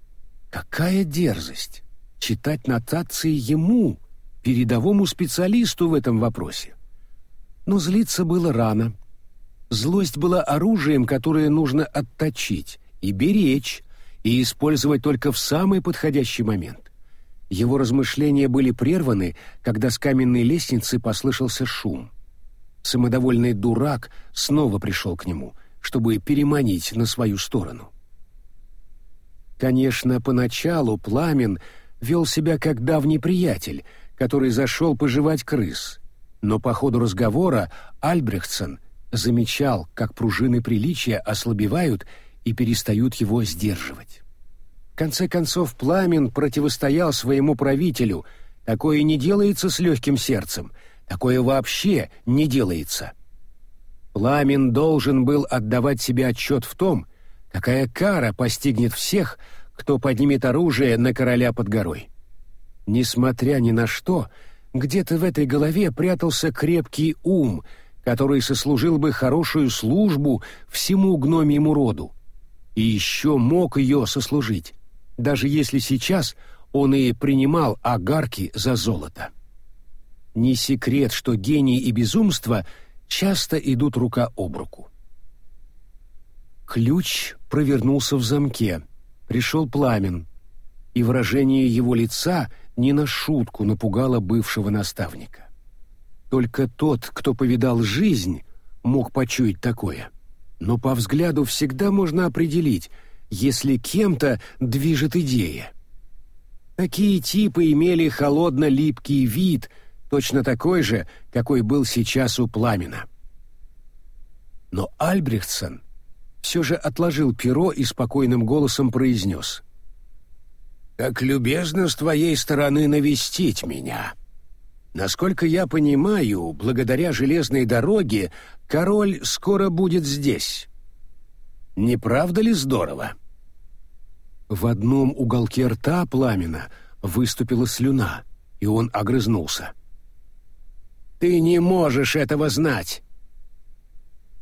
Какая дерзость! Читать нотации ему, передовому специалисту в этом вопросе. Но злиться было рано. Злость была оружием, которое нужно отточить и беречь, и использовать только в самый подходящий момент. Его размышления были прерваны, когда с каменной лестницы послышался шум. Самодовольный дурак снова пришел к нему, чтобы переманить на свою сторону. Конечно, поначалу Пламен вел себя как давний приятель, который зашел пожевать крыс, но по ходу разговора Альбрехтсон замечал, как пружины приличия ослабевают и перестают его сдерживать. В конце концов, Пламен противостоял своему правителю. Такое не делается с легким сердцем, такое вообще не делается. Пламен должен был отдавать себе отчет в том, какая кара постигнет всех, кто поднимет оружие на короля под горой. Несмотря ни на что, где-то в этой голове прятался крепкий ум, который сослужил бы хорошую службу всему гномьему роду. И еще мог ее сослужить, даже если сейчас он и принимал агарки за золото. Не секрет, что гений и безумство часто идут рука об руку. Ключ провернулся в замке, пришел пламен, и выражение его лица не на шутку напугало бывшего наставника. Только тот, кто повидал жизнь, мог почуять такое. Но по взгляду всегда можно определить, если кем-то движет идея. Такие типы имели холодно-липкий вид, точно такой же, какой был сейчас у Пламена. Но Альбрехтсон все же отложил перо и спокойным голосом произнес — как любезно с твоей стороны навестить меня. Насколько я понимаю, благодаря железной дороге король скоро будет здесь. Не правда ли здорово? В одном уголке рта пламена выступила слюна, и он огрызнулся. «Ты не можешь этого знать!»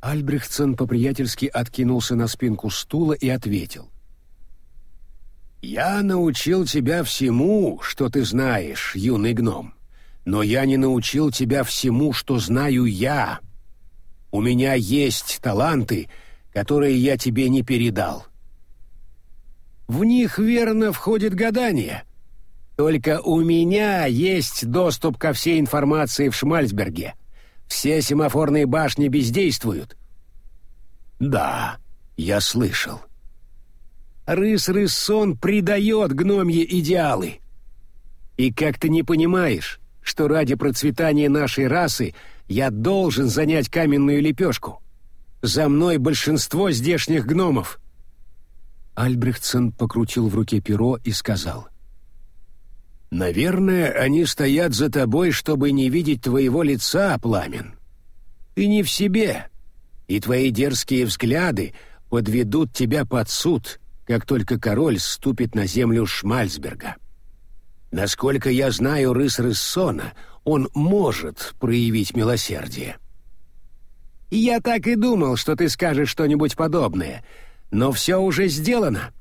Альбрехтсон по-приятельски откинулся на спинку стула и ответил. «Я научил тебя всему, что ты знаешь, юный гном, но я не научил тебя всему, что знаю я. У меня есть таланты, которые я тебе не передал. В них верно входит гадание. Только у меня есть доступ ко всей информации в Шмальцберге. Все семафорные башни бездействуют». «Да, я слышал рыс-рыссон предает гномьи идеалы. И как ты не понимаешь, что ради процветания нашей расы я должен занять каменную лепешку? За мной большинство здешних гномов. Альбрехтсон покрутил в руке перо и сказал. «Наверное, они стоят за тобой, чтобы не видеть твоего лица, Пламен. Ты не в себе, и твои дерзкие взгляды подведут тебя под суд, как только король ступит на землю Шмальцберга. Насколько я знаю рыс Рыссона, он может проявить милосердие. «Я так и думал, что ты скажешь что-нибудь подобное, но все уже сделано».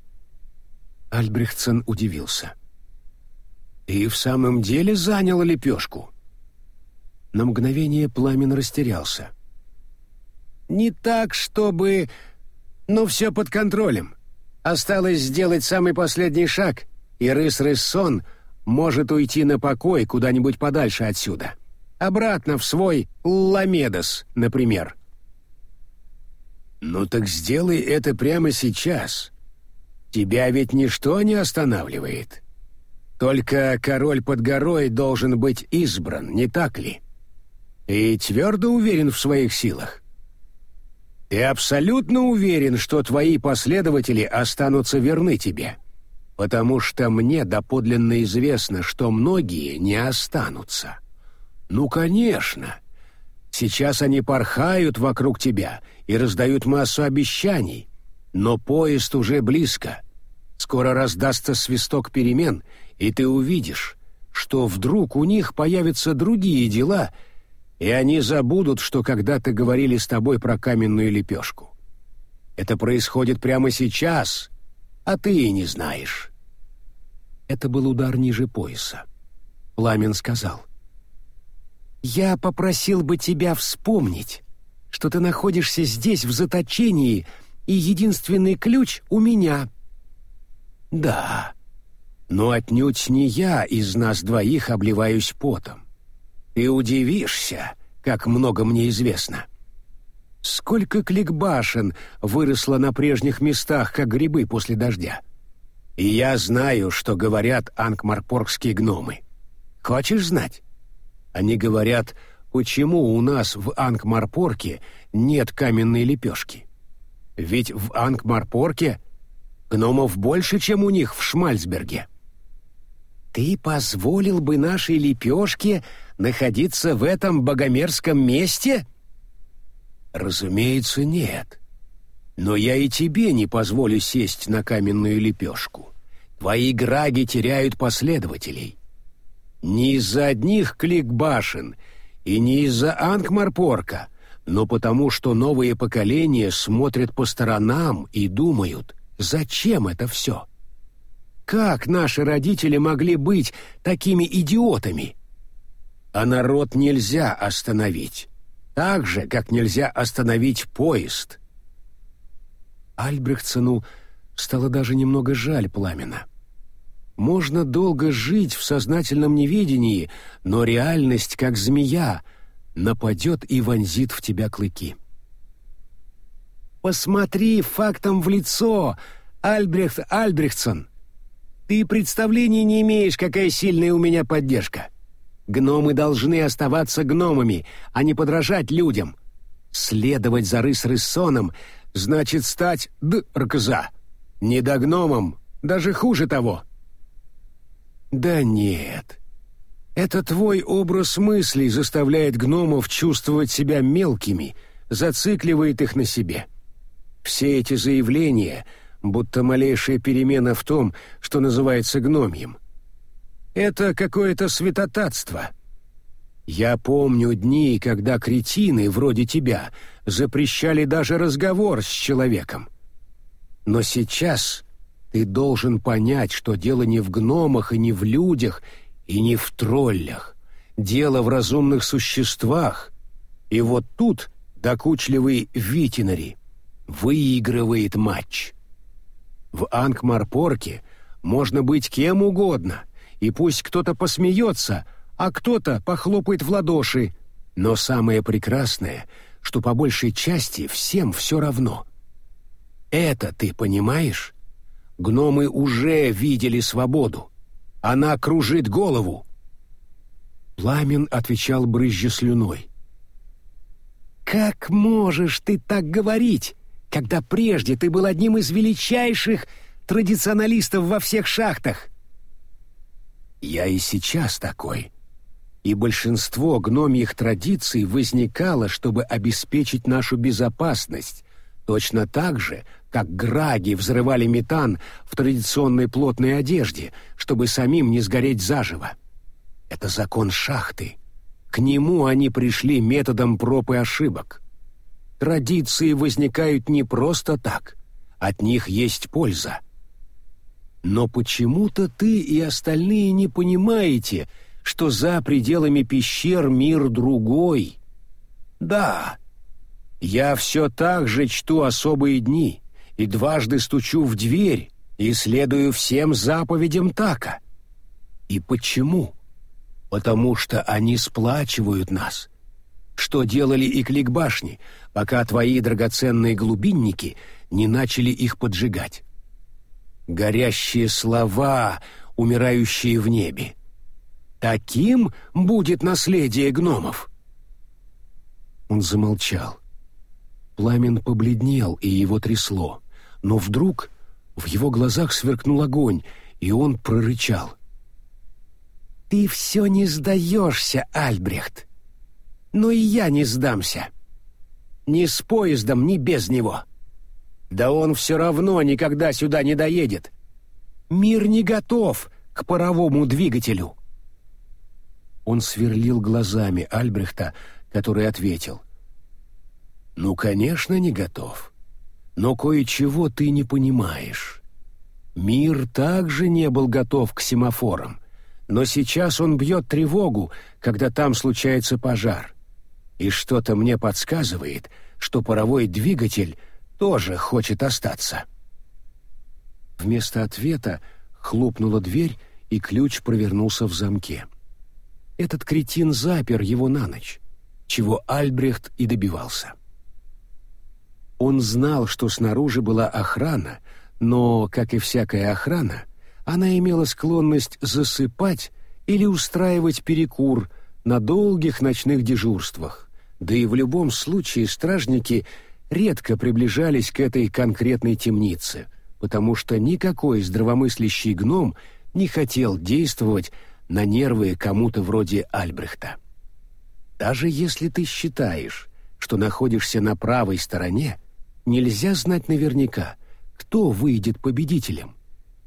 Альбрехтсен удивился. «И в самом деле занял лепешку?» На мгновение Пламен растерялся. «Не так, чтобы... Но все под контролем. Осталось сделать самый последний шаг, и рыс-рыссон может уйти на покой куда-нибудь подальше отсюда. Обратно в свой Ламедос, например. «Ну так сделай это прямо сейчас. Тебя ведь ничто не останавливает. Только король под горой должен быть избран, не так ли?» Ты твердо уверен в своих силах? Ты абсолютно уверен, что твои последователи останутся верны тебе, потому что мне доподлинно известно, что многие не останутся. Ну, конечно. Сейчас они порхают вокруг тебя и раздают массу обещаний, но поезд уже близко. Скоро раздастся свисток перемен, и ты увидишь, что вдруг у них появятся другие дела — и они забудут, что когда-то говорили с тобой про каменную лепешку. Это происходит прямо сейчас, а ты и не знаешь». Это был удар ниже пояса. Пламен сказал. «Я попросил бы тебя вспомнить, что ты находишься здесь в заточении, и единственный ключ у меня». «Да, но отнюдь не я из нас двоих обливаюсь потом. Ты удивишься, как много мне известно. Сколько кликбашен выросло на прежних местах, как грибы после дождя. И я знаю, что говорят анкмарпоргские гномы. Хочешь знать? Они говорят, почему у нас в Анкмарпорке нет каменной лепешки. Ведь в Анкмарпорке гномов больше, чем у них в Шмальцберге. Ты позволил бы нашей лепешке находиться в этом богомерзком месте? Разумеется, нет. Но я и тебе не позволю сесть на каменную лепешку. Твои граги теряют последователей. Не из-за одних кликбашен и не из-за Ангмарпорка, но потому что новые поколения смотрят по сторонам и думают, зачем это все? Как наши родители могли быть такими идиотами? а народ нельзя остановить, так же, как нельзя остановить поезд. Альбрехтсену стало даже немного жаль пламена. Можно долго жить в сознательном неведении, но реальность, как змея, нападет и вонзит в тебя клыки. «Посмотри фактом в лицо, Альбрехт Альбрехтсон! Ты представления не имеешь, какая сильная у меня поддержка!» Гномы должны оставаться гномами, а не подражать людям. Следовать за рыс-рыссоном значит стать д-ркза. Не до гномом, даже хуже того. Да нет. Это твой образ мыслей заставляет гномов чувствовать себя мелкими, зацикливает их на себе. Все эти заявления, будто малейшая перемена в том, что называется гномьем — это какое-то святотатство. Я помню дни, когда кретины вроде тебя запрещали даже разговор с человеком. Но сейчас ты должен понять, что дело не в гномах и не в людях, и не в троллях. Дело в разумных существах. И вот тут докучливый Витинари выигрывает матч. В Ангмарпорке можно быть кем угодно, и пусть кто-то посмеется, а кто-то похлопает в ладоши. Но самое прекрасное, что по большей части всем все равно. Это ты понимаешь? Гномы уже видели свободу. Она кружит голову. Пламен отвечал брызжа слюной. «Как можешь ты так говорить, когда прежде ты был одним из величайших традиционалистов во всех шахтах?» Я и сейчас такой. И большинство гномьих традиций возникало, чтобы обеспечить нашу безопасность, точно так же, как граги взрывали метан в традиционной плотной одежде, чтобы самим не сгореть заживо. Это закон шахты. К нему они пришли методом проб и ошибок. Традиции возникают не просто так. От них есть польза. Но почему-то ты и остальные не понимаете, что за пределами пещер мир другой. Да, я все так же чту особые дни и дважды стучу в дверь и следую всем заповедям Така. И почему? Потому что они сплачивают нас. Что делали и кликбашни, пока твои драгоценные глубинники не начали их поджигать горящие слова, умирающие в небе. Таким будет наследие гномов. Он замолчал. Пламен побледнел, и его трясло. Но вдруг в его глазах сверкнул огонь, и он прорычал. «Ты все не сдаешься, Альбрехт. Но и я не сдамся. Ни с поездом, ни без него. Да он все равно никогда сюда не доедет. Мир не готов к паровому двигателю». Он сверлил глазами Альбрехта, который ответил. «Ну, конечно, не готов. Но кое-чего ты не понимаешь. Мир также не был готов к семафорам, но сейчас он бьет тревогу, когда там случается пожар. И что-то мне подсказывает, что паровой двигатель тоже хочет остаться». Вместо ответа хлопнула дверь, и ключ провернулся в замке. Этот кретин запер его на ночь, чего Альбрехт и добивался. Он знал, что снаружи была охрана, но, как и всякая охрана, она имела склонность засыпать или устраивать перекур на долгих ночных дежурствах, да и в любом случае стражники редко приближались к этой конкретной темнице, потому что никакой здравомыслящий гном не хотел действовать на нервы кому-то вроде Альбрехта. Даже если ты считаешь, что находишься на правой стороне, нельзя знать наверняка, кто выйдет победителем,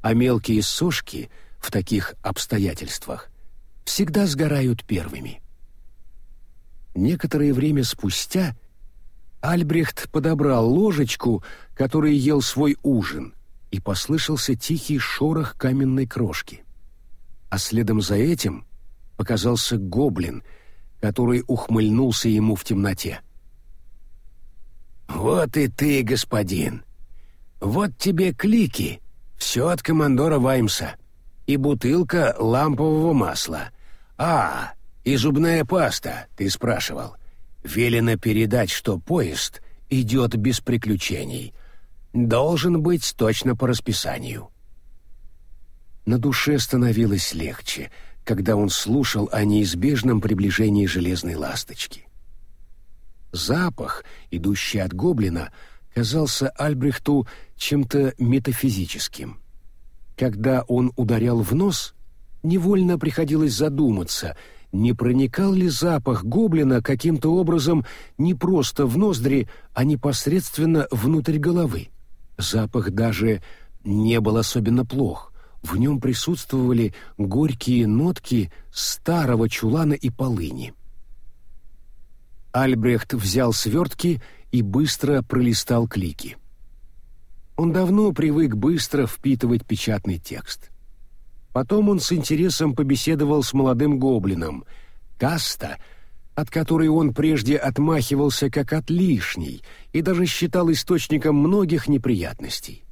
а мелкие сошки в таких обстоятельствах всегда сгорают первыми. Некоторое время спустя Альбрехт подобрал ложечку, которой ел свой ужин, и послышался тихий шорох каменной крошки а следом за этим показался гоблин, который ухмыльнулся ему в темноте. «Вот и ты, господин! Вот тебе клики, все от командора Ваймса, и бутылка лампового масла. А, и зубная паста, ты спрашивал. Велено передать, что поезд идет без приключений. Должен быть точно по расписанию. На душе становилось легче, когда он слушал о неизбежном приближении железной ласточки. Запах, идущий от гоблина, казался Альбрехту чем-то метафизическим. Когда он ударял в нос, невольно приходилось задуматься, не проникал ли запах гоблина каким-то образом не просто в ноздри, а непосредственно внутрь головы. Запах даже не был особенно плох. В нем присутствовали горькие нотки старого чулана и полыни. Альбрехт взял свертки и быстро пролистал клики. Он давно привык быстро впитывать печатный текст. Потом он с интересом побеседовал с молодым гоблином. Каста, от которой он прежде отмахивался как от лишней и даже считал источником многих неприятностей.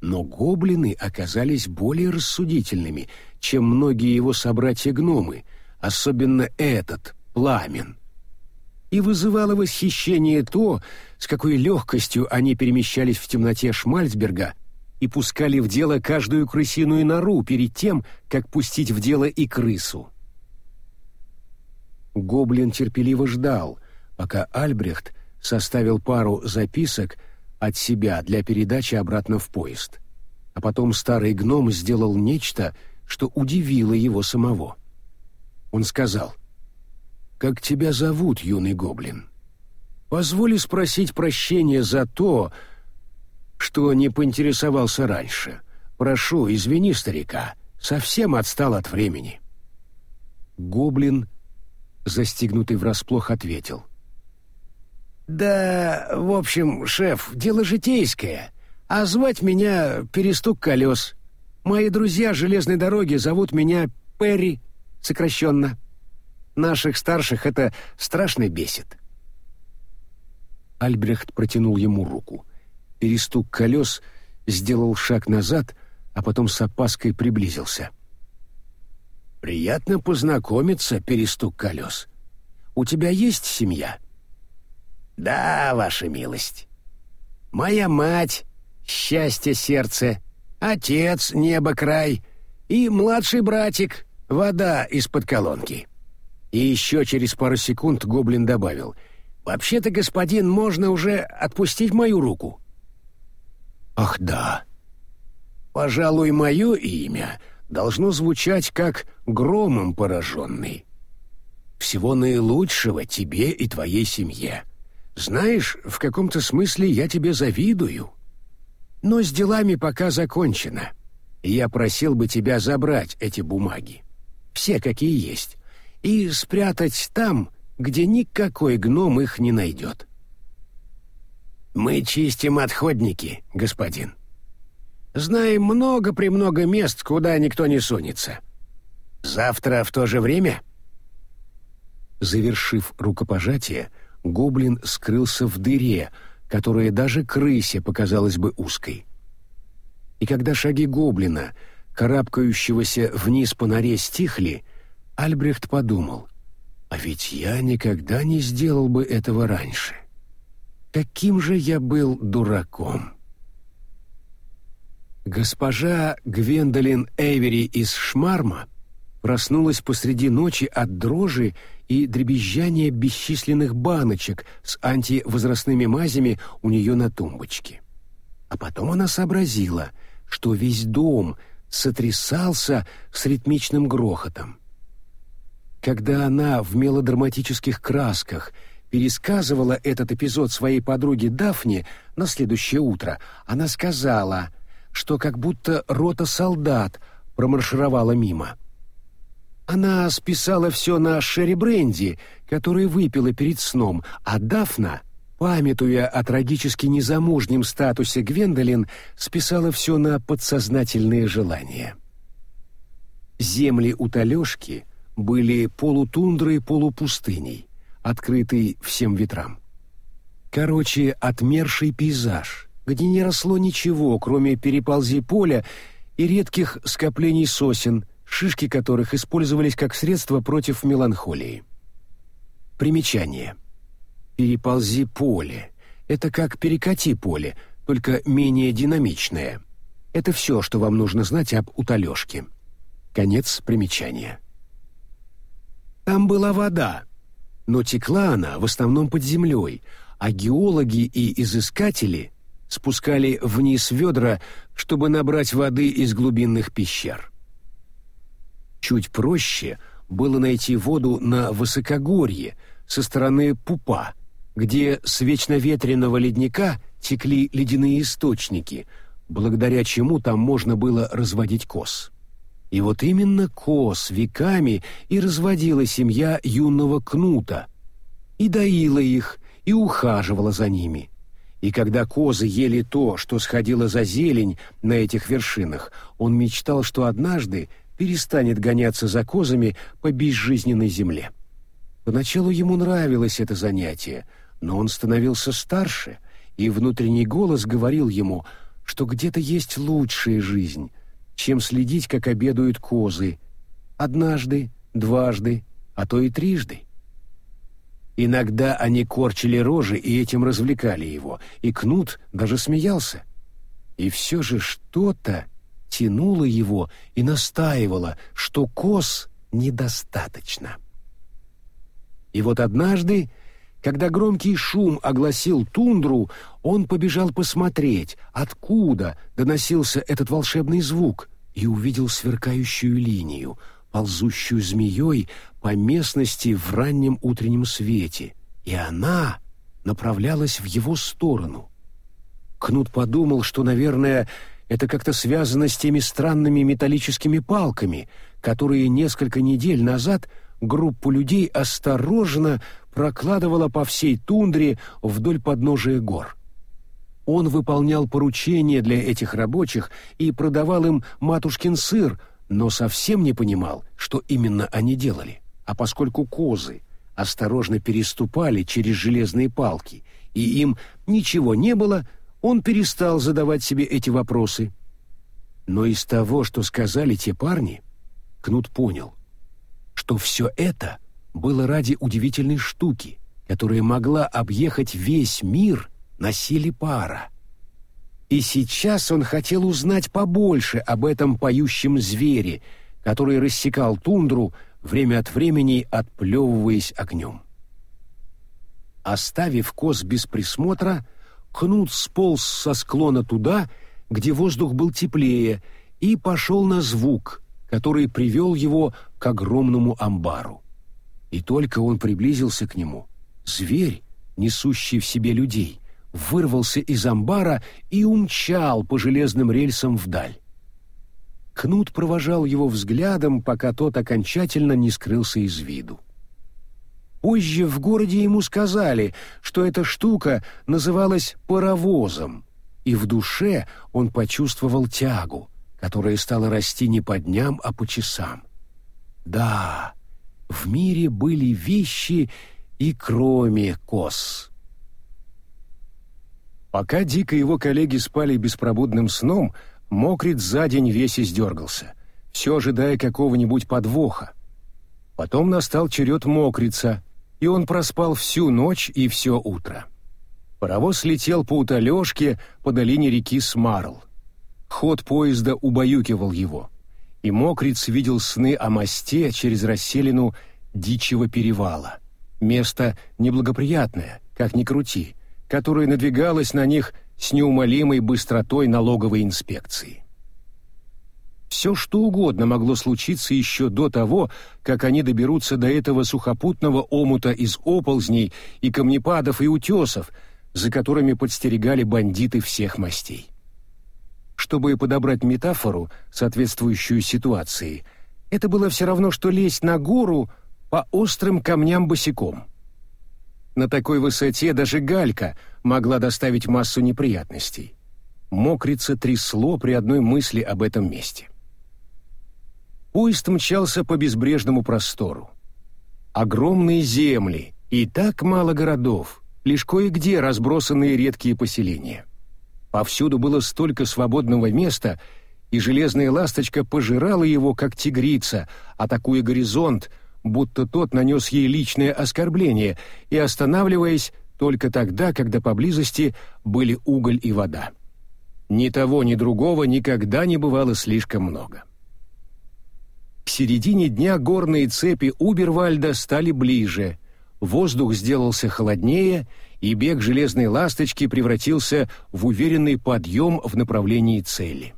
Но гоблины оказались более рассудительными, чем многие его собратья-гномы, особенно этот, Пламен. И вызывало восхищение то, с какой легкостью они перемещались в темноте Шмальцберга и пускали в дело каждую крысиную нору перед тем, как пустить в дело и крысу. Гоблин терпеливо ждал, пока Альбрехт составил пару записок от себя для передачи обратно в поезд. А потом старый гном сделал нечто, что удивило его самого. Он сказал, «Как тебя зовут, юный гоблин? Позволь спросить прощения за то, что не поинтересовался раньше. Прошу, извини старика, совсем отстал от времени». Гоблин, застигнутый врасплох, ответил, «Да, в общем, шеф, дело житейское, а звать меня Перестук колес. Мои друзья железной дороги зовут меня Перри, сокращенно. Наших старших это страшно бесит». Альбрехт протянул ему руку. Перестук колес сделал шаг назад, а потом с опаской приблизился. «Приятно познакомиться, Перестук колес. У тебя есть семья?» «Да, ваша милость. Моя мать, счастье сердце, отец небо край и младший братик вода из-под колонки». И еще через пару секунд гоблин добавил Вообще-то, господин, можно уже отпустить мою руку. Ах, да. Пожалуй, мое имя должно звучать как громом пораженный. Всего наилучшего тебе и твоей семье. Знаешь, в каком-то смысле я тебе завидую. Но с делами пока закончено. Я просил бы тебя забрать эти бумаги. Все, какие есть. И спрятать там, где никакой гном их не найдет. Мы чистим отходники, господин. Знаем много-премного мест, куда никто не сунется. Завтра в то же время? Завершив рукопожатие, гоблин скрылся в дыре, которая даже крысе показалась бы узкой. И когда шаги гоблина, карабкающегося вниз по норе, стихли, Альбрехт подумал, а ведь я никогда не сделал бы этого раньше. Каким же я был дураком! Госпожа Гвендолин Эвери из Шмарма проснулась посреди ночи от дрожи и дребезжания бесчисленных баночек с антивозрастными мазями у нее на тумбочке. А потом она сообразила, что весь дом сотрясался с ритмичным грохотом. Когда она в мелодраматических красках пересказывала этот эпизод своей подруге Дафне на следующее утро, она сказала, что как будто рота солдат промаршировала мимо. Она списала все на Шерри Бренди, который выпила перед сном, а Дафна, памятуя о трагически незамужнем статусе Гвендолин, списала все на подсознательные желания. Земли у Талешки были полутундрой полупустыней, открытой всем ветрам. Короче, отмерший пейзаж, где не росло ничего, кроме переползи поля и редких скоплений сосен, шишки которых использовались как средство против меланхолии. Примечание. Переползи поле. Это как перекати поле, только менее динамичное. Это все, что вам нужно знать об уталежке. Конец примечания. Там была вода, но текла она в основном под землей, а геологи и изыскатели спускали вниз ведра, чтобы набрать воды из глубинных пещер. Чуть проще было найти воду на высокогорье со стороны Пупа, где с вечно ветреного ледника текли ледяные источники, благодаря чему там можно было разводить коз. И вот именно коз веками и разводила семья юного Кнута, и доила их, и ухаживала за ними. И когда козы ели то, что сходило за зелень на этих вершинах, он мечтал, что однажды перестанет гоняться за козами по безжизненной земле. Поначалу ему нравилось это занятие, но он становился старше, и внутренний голос говорил ему, что где-то есть лучшая жизнь, чем следить, как обедают козы. Однажды, дважды, а то и трижды. Иногда они корчили рожи и этим развлекали его, и Кнут даже смеялся. И все же что-то тянуло его и настаивало, что коз недостаточно. И вот однажды, когда громкий шум огласил тундру, он побежал посмотреть, откуда доносился этот волшебный звук, и увидел сверкающую линию, ползущую змеей по местности в раннем утреннем свете, и она направлялась в его сторону. Кнут подумал, что, наверное, это как-то связано с теми странными металлическими палками, которые несколько недель назад группа людей осторожно прокладывала по всей тундре вдоль подножия гор. Он выполнял поручения для этих рабочих и продавал им матушкин сыр, но совсем не понимал, что именно они делали. А поскольку козы осторожно переступали через железные палки, и им ничего не было, он перестал задавать себе эти вопросы. Но из того, что сказали те парни, Кнут понял, что все это было ради удивительной штуки, которая могла объехать весь мир на силе пара. И сейчас он хотел узнать побольше об этом поющем звере, который рассекал тундру, время от времени отплевываясь огнем. Оставив коз без присмотра, Кнут сполз со склона туда, где воздух был теплее, и пошел на звук, который привел его к огромному амбару. И только он приблизился к нему, зверь, несущий в себе людей, вырвался из амбара и умчал по железным рельсам вдаль. Кнут провожал его взглядом, пока тот окончательно не скрылся из виду. Позже в городе ему сказали, что эта штука называлась паровозом, и в душе он почувствовал тягу, которая стала расти не по дням, а по часам. Да, в мире были вещи и кроме кос. Пока Дик и его коллеги спали беспробудным сном, Мокрит за день весь издергался, все ожидая какого-нибудь подвоха. Потом настал черед Мокрица, и он проспал всю ночь и все утро. Паровоз летел по уталежке по долине реки Смарл. Ход поезда убаюкивал его, и Мокриц видел сны о мосте через расселину Дичьего перевала. Место неблагоприятное, как ни крути, которое надвигалось на них с неумолимой быстротой налоговой инспекции. Все что угодно могло случиться еще до того, как они доберутся до этого сухопутного омута из оползней и камнепадов и утесов, за которыми подстерегали бандиты всех мастей. Чтобы подобрать метафору, соответствующую ситуации, это было все равно, что лезть на гору по острым камням босиком. На такой высоте даже галька могла доставить массу неприятностей. Мокрица трясло при одной мысли об этом месте. Поезд мчался по безбрежному простору. Огромные земли и так мало городов, лишь кое-где разбросанные редкие поселения. Повсюду было столько свободного места, и железная ласточка пожирала его, как тигрица, атакуя горизонт, будто тот нанес ей личное оскорбление и останавливаясь только тогда, когда поблизости были уголь и вода. Ни того, ни другого никогда не бывало слишком много. К середине дня горные цепи Убервальда стали ближе, воздух сделался холоднее, и бег железной ласточки превратился в уверенный подъем в направлении цели.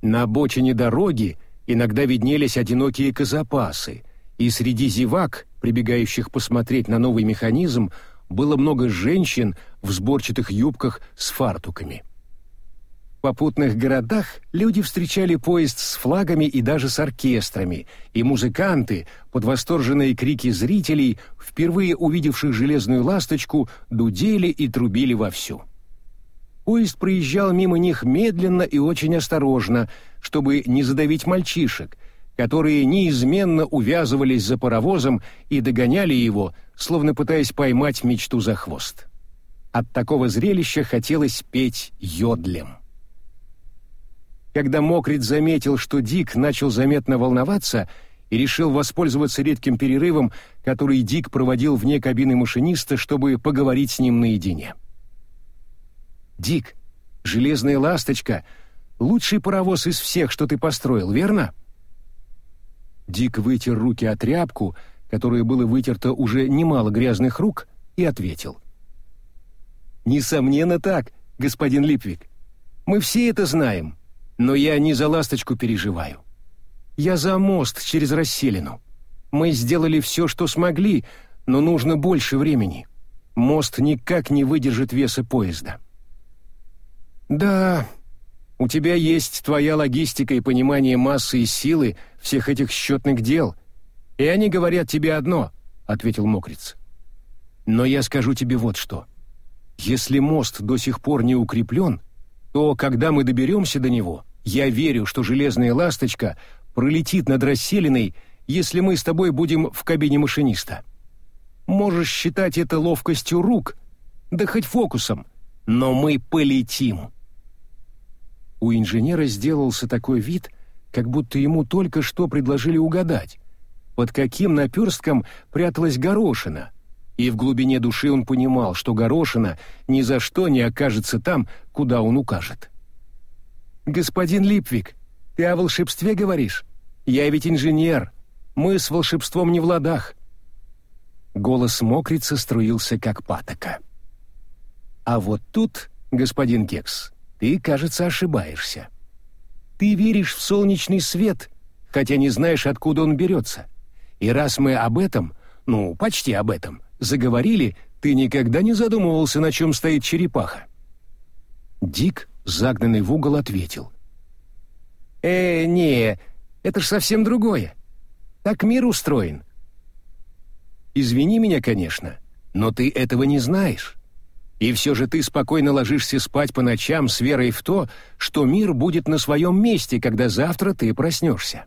На обочине дороги Иногда виднелись одинокие казапасы, и среди зевак, прибегающих посмотреть на новый механизм, было много женщин в сборчатых юбках с фартуками. Попутных городах люди встречали поезд с флагами и даже с оркестрами, и музыканты, под восторженные крики зрителей, впервые увидевших железную ласточку, дудели и трубили вовсю. Поезд проезжал мимо них медленно и очень осторожно, чтобы не задавить мальчишек, которые неизменно увязывались за паровозом и догоняли его, словно пытаясь поймать мечту за хвост. От такого зрелища хотелось петь йодлем. Когда Мокрит заметил, что Дик начал заметно волноваться и решил воспользоваться редким перерывом, который Дик проводил вне кабины машиниста, чтобы поговорить с ним наедине. — Дик, железная ласточка — лучший паровоз из всех, что ты построил, верно?» Дик вытер руки о тряпку, которой было вытерто уже немало грязных рук, и ответил. «Несомненно так, господин Липвик. Мы все это знаем, но я не за ласточку переживаю. Я за мост через расселину. Мы сделали все, что смогли, но нужно больше времени. Мост никак не выдержит веса поезда». «Да, у тебя есть твоя логистика и понимание массы и силы всех этих счетных дел, и они говорят тебе одно», — ответил Мокриц. «Но я скажу тебе вот что. Если мост до сих пор не укреплен, то, когда мы доберемся до него, я верю, что железная ласточка пролетит над расселенной, если мы с тобой будем в кабине машиниста. Можешь считать это ловкостью рук, да хоть фокусом, но мы полетим». У инженера сделался такой вид, как будто ему только что предложили угадать, под каким наперстком пряталась горошина, и в глубине души он понимал, что горошина ни за что не окажется там, куда он укажет. «Господин Липвик, ты о волшебстве говоришь? Я ведь инженер. Мы с волшебством не в ладах». Голос мокрица струился, как патока. «А вот тут, господин Кекс, ты, кажется, ошибаешься. Ты веришь в солнечный свет, хотя не знаешь, откуда он берется. И раз мы об этом, ну, почти об этом, заговорили, ты никогда не задумывался, на чем стоит черепаха?» Дик, загнанный в угол, ответил. «Э, не, это ж совсем другое. Так мир устроен. Извини меня, конечно, но ты этого не знаешь. И все же ты спокойно ложишься спать по ночам с верой в то, что мир будет на своем месте, когда завтра ты проснешься.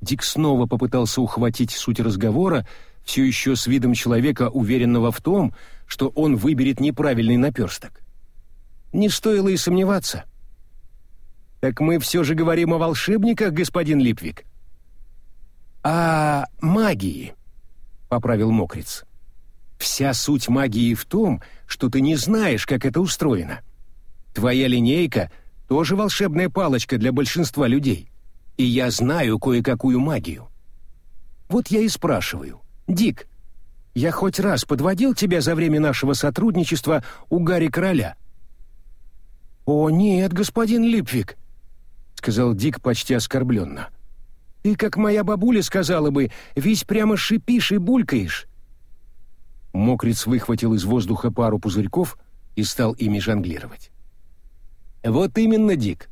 Дик снова попытался ухватить суть разговора, все еще с видом человека, уверенного в том, что он выберет неправильный наперсток. Не стоило и сомневаться. «Так мы все же говорим о волшебниках, господин Липвик?» «О магии», — поправил Мокриц. Вся суть магии в том, что ты не знаешь, как это устроено. Твоя линейка — тоже волшебная палочка для большинства людей. И я знаю кое-какую магию. Вот я и спрашиваю. Дик, я хоть раз подводил тебя за время нашего сотрудничества у Гарри Короля?» «О, нет, господин Липвик», — сказал Дик почти оскорбленно. «Ты, как моя бабуля сказала бы, весь прямо шипишь и булькаешь. Мокриц выхватил из воздуха пару пузырьков и стал ими жонглировать. «Вот именно, Дик.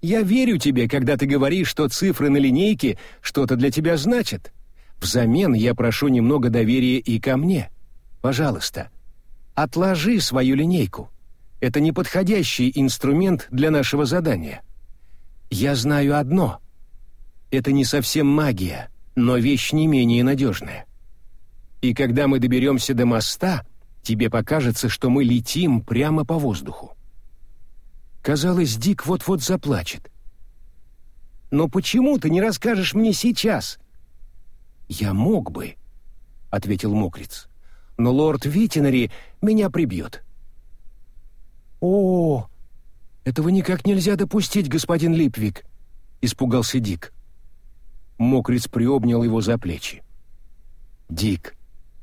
Я верю тебе, когда ты говоришь, что цифры на линейке что-то для тебя значат. Взамен я прошу немного доверия и ко мне. Пожалуйста, отложи свою линейку. Это неподходящий инструмент для нашего задания. Я знаю одно. Это не совсем магия, но вещь не менее надежная. И когда мы доберемся до моста, тебе покажется, что мы летим прямо по воздуху. Казалось, Дик вот-вот заплачет. «Но почему ты не расскажешь мне сейчас?» «Я мог бы», — ответил Мокриц. «Но лорд Витинари меня прибьет». «О, этого никак нельзя допустить, господин Липвик», — испугался Дик. Мокриц приобнял его за плечи. «Дик,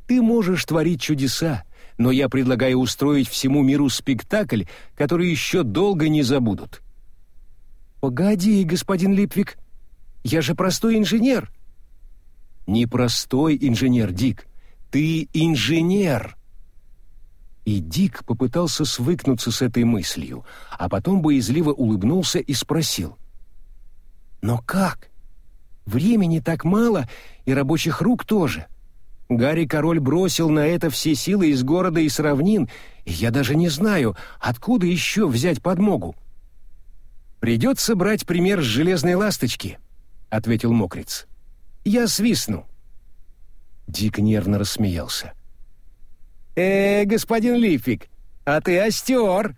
ты можешь творить чудеса, но я предлагаю устроить всему миру спектакль, который еще долго не забудут». «Погоди, господин Липвик, я же простой инженер». «Не простой инженер, Дик, ты инженер». И Дик попытался свыкнуться с этой мыслью, а потом боязливо улыбнулся и спросил. «Но как? Времени так мало, и рабочих рук тоже. Гарри Король бросил на это все силы из города и с равнин, и я даже не знаю, откуда еще взять подмогу. «Придется брать пример с железной ласточки», — ответил Мокриц. «Я свистну». Дик нервно рассмеялся. «Э, господин Лифик, а ты остер!»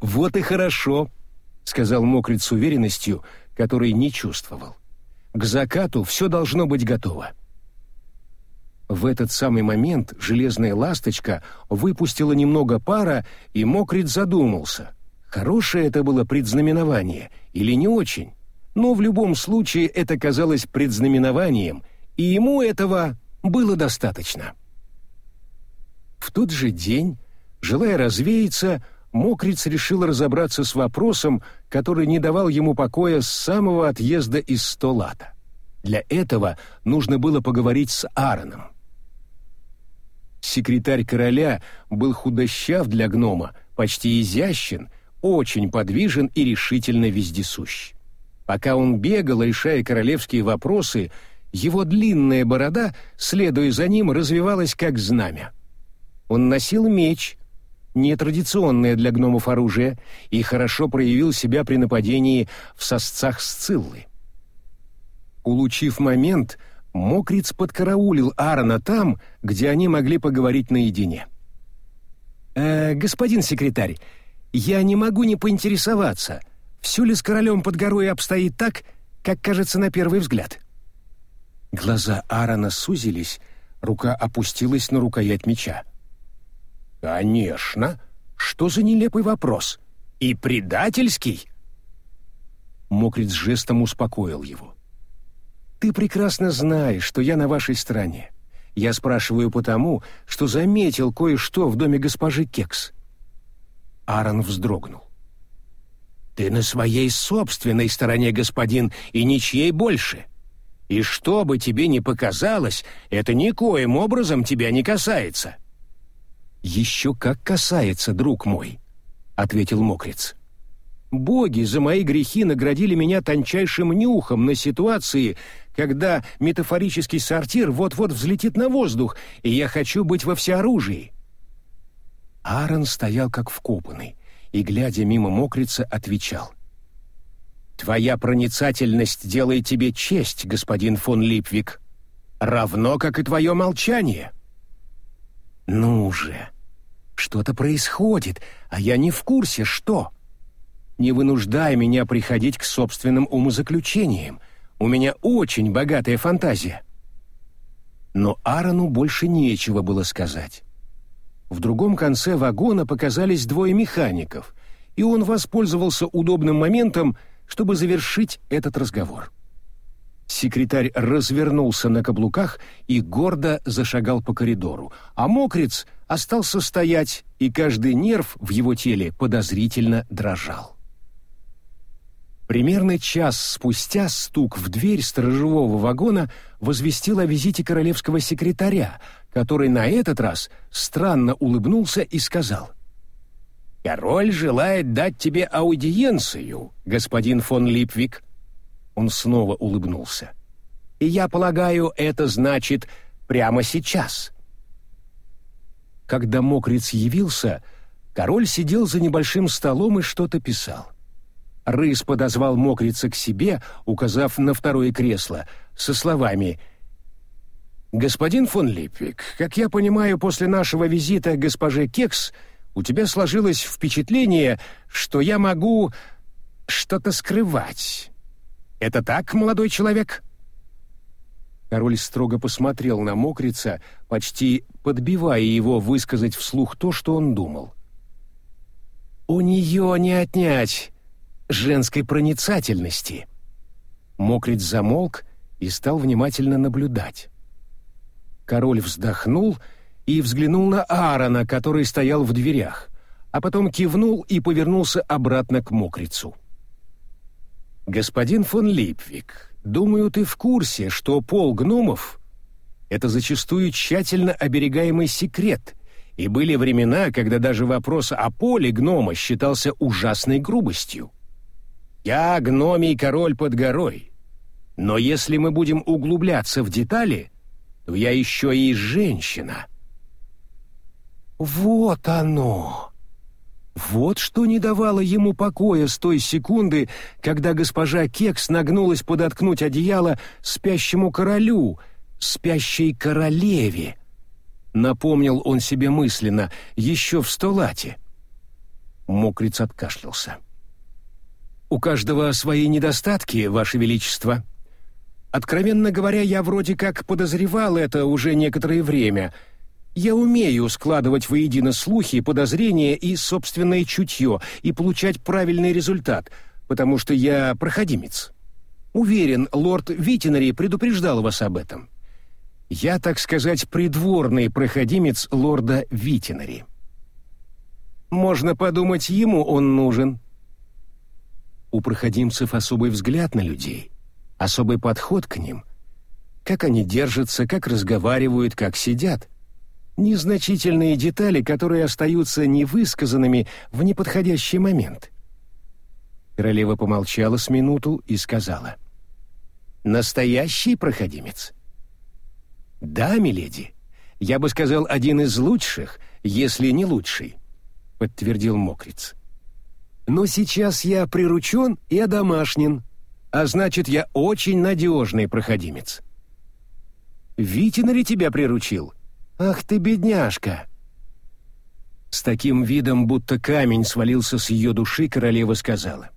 «Вот и хорошо», — сказал Мокриц с уверенностью, которой не чувствовал. «К закату все должно быть готово». В этот самый момент железная ласточка выпустила немного пара, и Мокрит задумался, хорошее это было предзнаменование или не очень. Но в любом случае это казалось предзнаменованием, и ему этого было достаточно. В тот же день, желая развеяться, Мокриц решил разобраться с вопросом, который не давал ему покоя с самого отъезда из Столата. Для этого нужно было поговорить с Аароном. Секретарь короля был худощав для гнома, почти изящен, очень подвижен и решительно вездесущ. Пока он бегал, решая королевские вопросы, его длинная борода, следуя за ним, развивалась как знамя. Он носил меч, нетрадиционное для гномов оружие, и хорошо проявил себя при нападении в сосцах Сциллы. Улучив момент, Мокриц подкараулил Аарона там, где они могли поговорить наедине. «Э, «Господин секретарь, я не могу не поинтересоваться, все ли с королем под горой обстоит так, как кажется на первый взгляд?» Глаза Аарона сузились, рука опустилась на рукоять меча. «Конечно! Что за нелепый вопрос? И предательский!» Мокриц жестом успокоил его. Ты прекрасно знаешь, что я на вашей стороне. Я спрашиваю потому, что заметил кое-что в доме госпожи Кекс». Аарон вздрогнул. «Ты на своей собственной стороне, господин, и ничьей больше. И что бы тебе ни показалось, это никоим образом тебя не касается». «Еще как касается, друг мой», — ответил Мокриц. «Боги за мои грехи наградили меня тончайшим нюхом на ситуации, когда метафорический сортир вот-вот взлетит на воздух, и я хочу быть во всеоружии». Аарон стоял как вкопанный и, глядя мимо мокрица, отвечал. «Твоя проницательность делает тебе честь, господин фон Липвик, равно как и твое молчание». «Ну же, что-то происходит, а я не в курсе, что. Не вынуждай меня приходить к собственным умозаключениям. У меня очень богатая фантазия». Но Аарону больше нечего было сказать. В другом конце вагона показались двое механиков, и он воспользовался удобным моментом, чтобы завершить этот разговор. Секретарь развернулся на каблуках и гордо зашагал по коридору, а мокрец остался стоять, и каждый нерв в его теле подозрительно дрожал. Примерно час спустя стук в дверь сторожевого вагона возвестил о визите королевского секретаря, который на этот раз странно улыбнулся и сказал «Король желает дать тебе аудиенцию, господин фон Липвик». Он снова улыбнулся. «И я полагаю, это значит прямо сейчас». Когда мокрец явился, король сидел за небольшим столом и что-то писал. Рыс подозвал мокрица к себе, указав на второе кресло, со словами «Господин фон Липвик, как я понимаю, после нашего визита к госпоже Кекс у тебя сложилось впечатление, что я могу что-то скрывать. Это так, молодой человек?» Король строго посмотрел на мокрица, почти подбивая его высказать вслух то, что он думал. «У нее не отнять женской проницательности». Мокриц замолк и стал внимательно наблюдать. Король вздохнул и взглянул на Аарона, который стоял в дверях, а потом кивнул и повернулся обратно к мокрицу. «Господин фон Липвик, думаю, ты в курсе, что пол гномов — это зачастую тщательно оберегаемый секрет, и были времена, когда даже вопрос о поле гнома считался ужасной грубостью. Я гномий король под горой, но если мы будем углубляться в детали — то я еще и женщина. Вот оно! Вот что не давало ему покоя с той секунды, когда госпожа Кекс нагнулась подоткнуть одеяло спящему королю, спящей королеве. Напомнил он себе мысленно, еще в столате. Мокриц откашлялся. «У каждого свои недостатки, Ваше Величество», Откровенно говоря, я вроде как подозревал это уже некоторое время. Я умею складывать воедино слухи, подозрения и собственное чутье и получать правильный результат, потому что я проходимец. Уверен, лорд Витинари предупреждал вас об этом. Я, так сказать, придворный проходимец лорда Витинари. Можно подумать, ему он нужен. У проходимцев особый взгляд на людей — особый подход к ним. Как они держатся, как разговаривают, как сидят. Незначительные детали, которые остаются невысказанными в неподходящий момент. Королева помолчала с минуту и сказала. «Настоящий проходимец?» «Да, миледи. Я бы сказал, один из лучших, если не лучший», — подтвердил Мокриц. «Но сейчас я приручен и одомашнен, а значит, я очень надежный проходимец. Витинари тебя приручил? Ах ты, бедняжка!» С таким видом, будто камень свалился с ее души, королева сказала.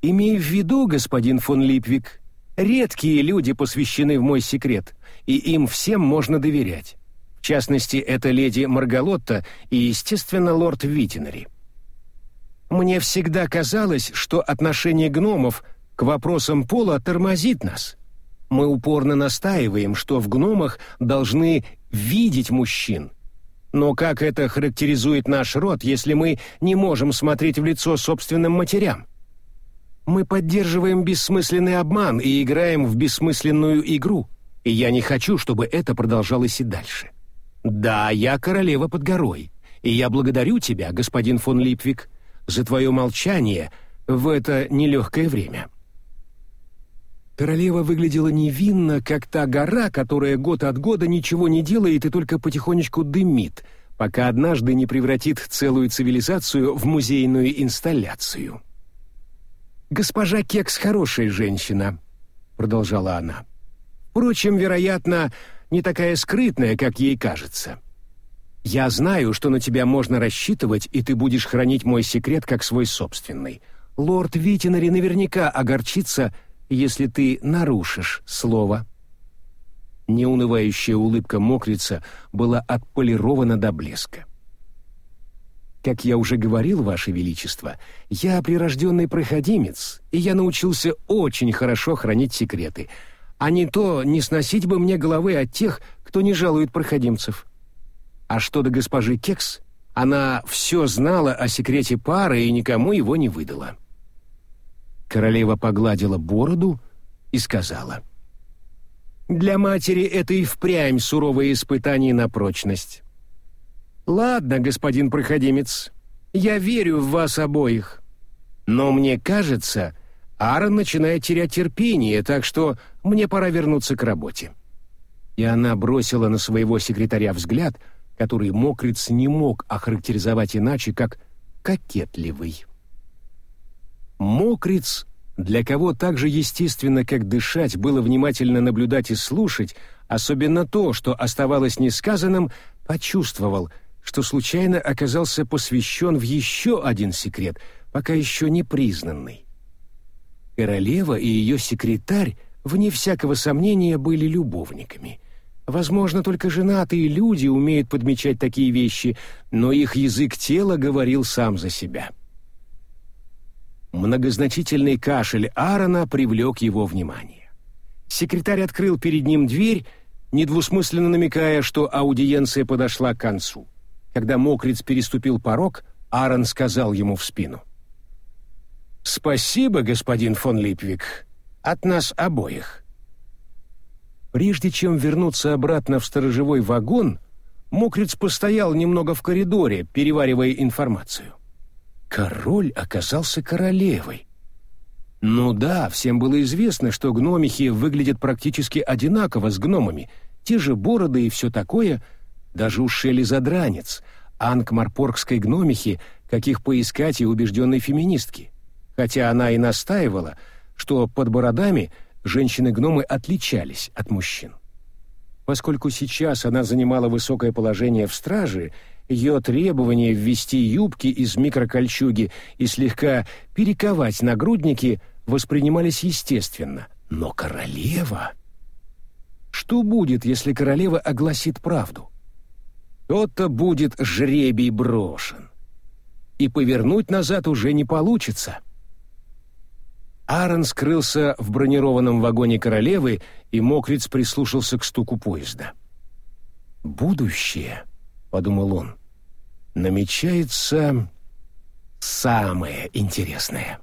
«Имей в виду, господин фон Липвик, редкие люди посвящены в мой секрет, и им всем можно доверять. В частности, это леди Маргалотта и, естественно, лорд Витинари. Мне всегда казалось, что отношение гномов к вопросам пола тормозит нас. Мы упорно настаиваем, что в гномах должны видеть мужчин. Но как это характеризует наш род, если мы не можем смотреть в лицо собственным матерям? Мы поддерживаем бессмысленный обман и играем в бессмысленную игру, и я не хочу, чтобы это продолжалось и дальше. Да, я королева под горой, и я благодарю тебя, господин фон Липвик, за твое молчание в это нелегкое время. Королева выглядела невинно, как та гора, которая год от года ничего не делает и только потихонечку дымит, пока однажды не превратит целую цивилизацию в музейную инсталляцию. «Госпожа Кекс хорошая женщина», — продолжала она. «Впрочем, вероятно, не такая скрытная, как ей кажется. Я знаю, что на тебя можно рассчитывать, и ты будешь хранить мой секрет как свой собственный. Лорд Витинари наверняка огорчится, — если ты нарушишь слово». Неунывающая улыбка мокрица была отполирована до блеска. «Как я уже говорил, Ваше Величество, я прирожденный проходимец, и я научился очень хорошо хранить секреты, а не то не сносить бы мне головы от тех, кто не жалует проходимцев. А что до госпожи Кекс, она все знала о секрете пары и никому его не выдала». Королева погладила бороду и сказала. «Для матери это и впрямь суровое испытание на прочность. Ладно, господин проходимец, я верю в вас обоих. Но мне кажется, Аарон начинает терять терпение, так что мне пора вернуться к работе». И она бросила на своего секретаря взгляд, который Мокриц не мог охарактеризовать иначе, как «кокетливый». Мокриц, для кого так же естественно, как дышать, было внимательно наблюдать и слушать, особенно то, что оставалось несказанным, почувствовал, что случайно оказался посвящен в еще один секрет, пока еще не признанный. Королева и ее секретарь, вне всякого сомнения, были любовниками. Возможно, только женатые люди умеют подмечать такие вещи, но их язык тела говорил сам за себя. — Многозначительный кашель Аарона привлек его внимание. Секретарь открыл перед ним дверь, недвусмысленно намекая, что аудиенция подошла к концу. Когда мокриц переступил порог, Аарон сказал ему в спину. «Спасибо, господин фон Липвик, от нас обоих». Прежде чем вернуться обратно в сторожевой вагон, мокриц постоял немного в коридоре, переваривая информацию король оказался королевой. Ну да, всем было известно, что гномихи выглядят практически одинаково с гномами, те же бороды и все такое, даже у Шелли задранец, ангмарпоргской гномихи, каких поискать и убежденной феминистки. Хотя она и настаивала, что под бородами женщины-гномы отличались от мужчин. Поскольку сейчас она занимала высокое положение в страже ее требование ввести юбки из микрокольчуги и слегка перековать нагрудники воспринимались естественно. Но королева... Что будет, если королева огласит правду? То-то будет жребий брошен. И повернуть назад уже не получится. Аарон скрылся в бронированном вагоне королевы, и Мокриц прислушался к стуку поезда. «Будущее», — подумал он, — намечается самое интересное.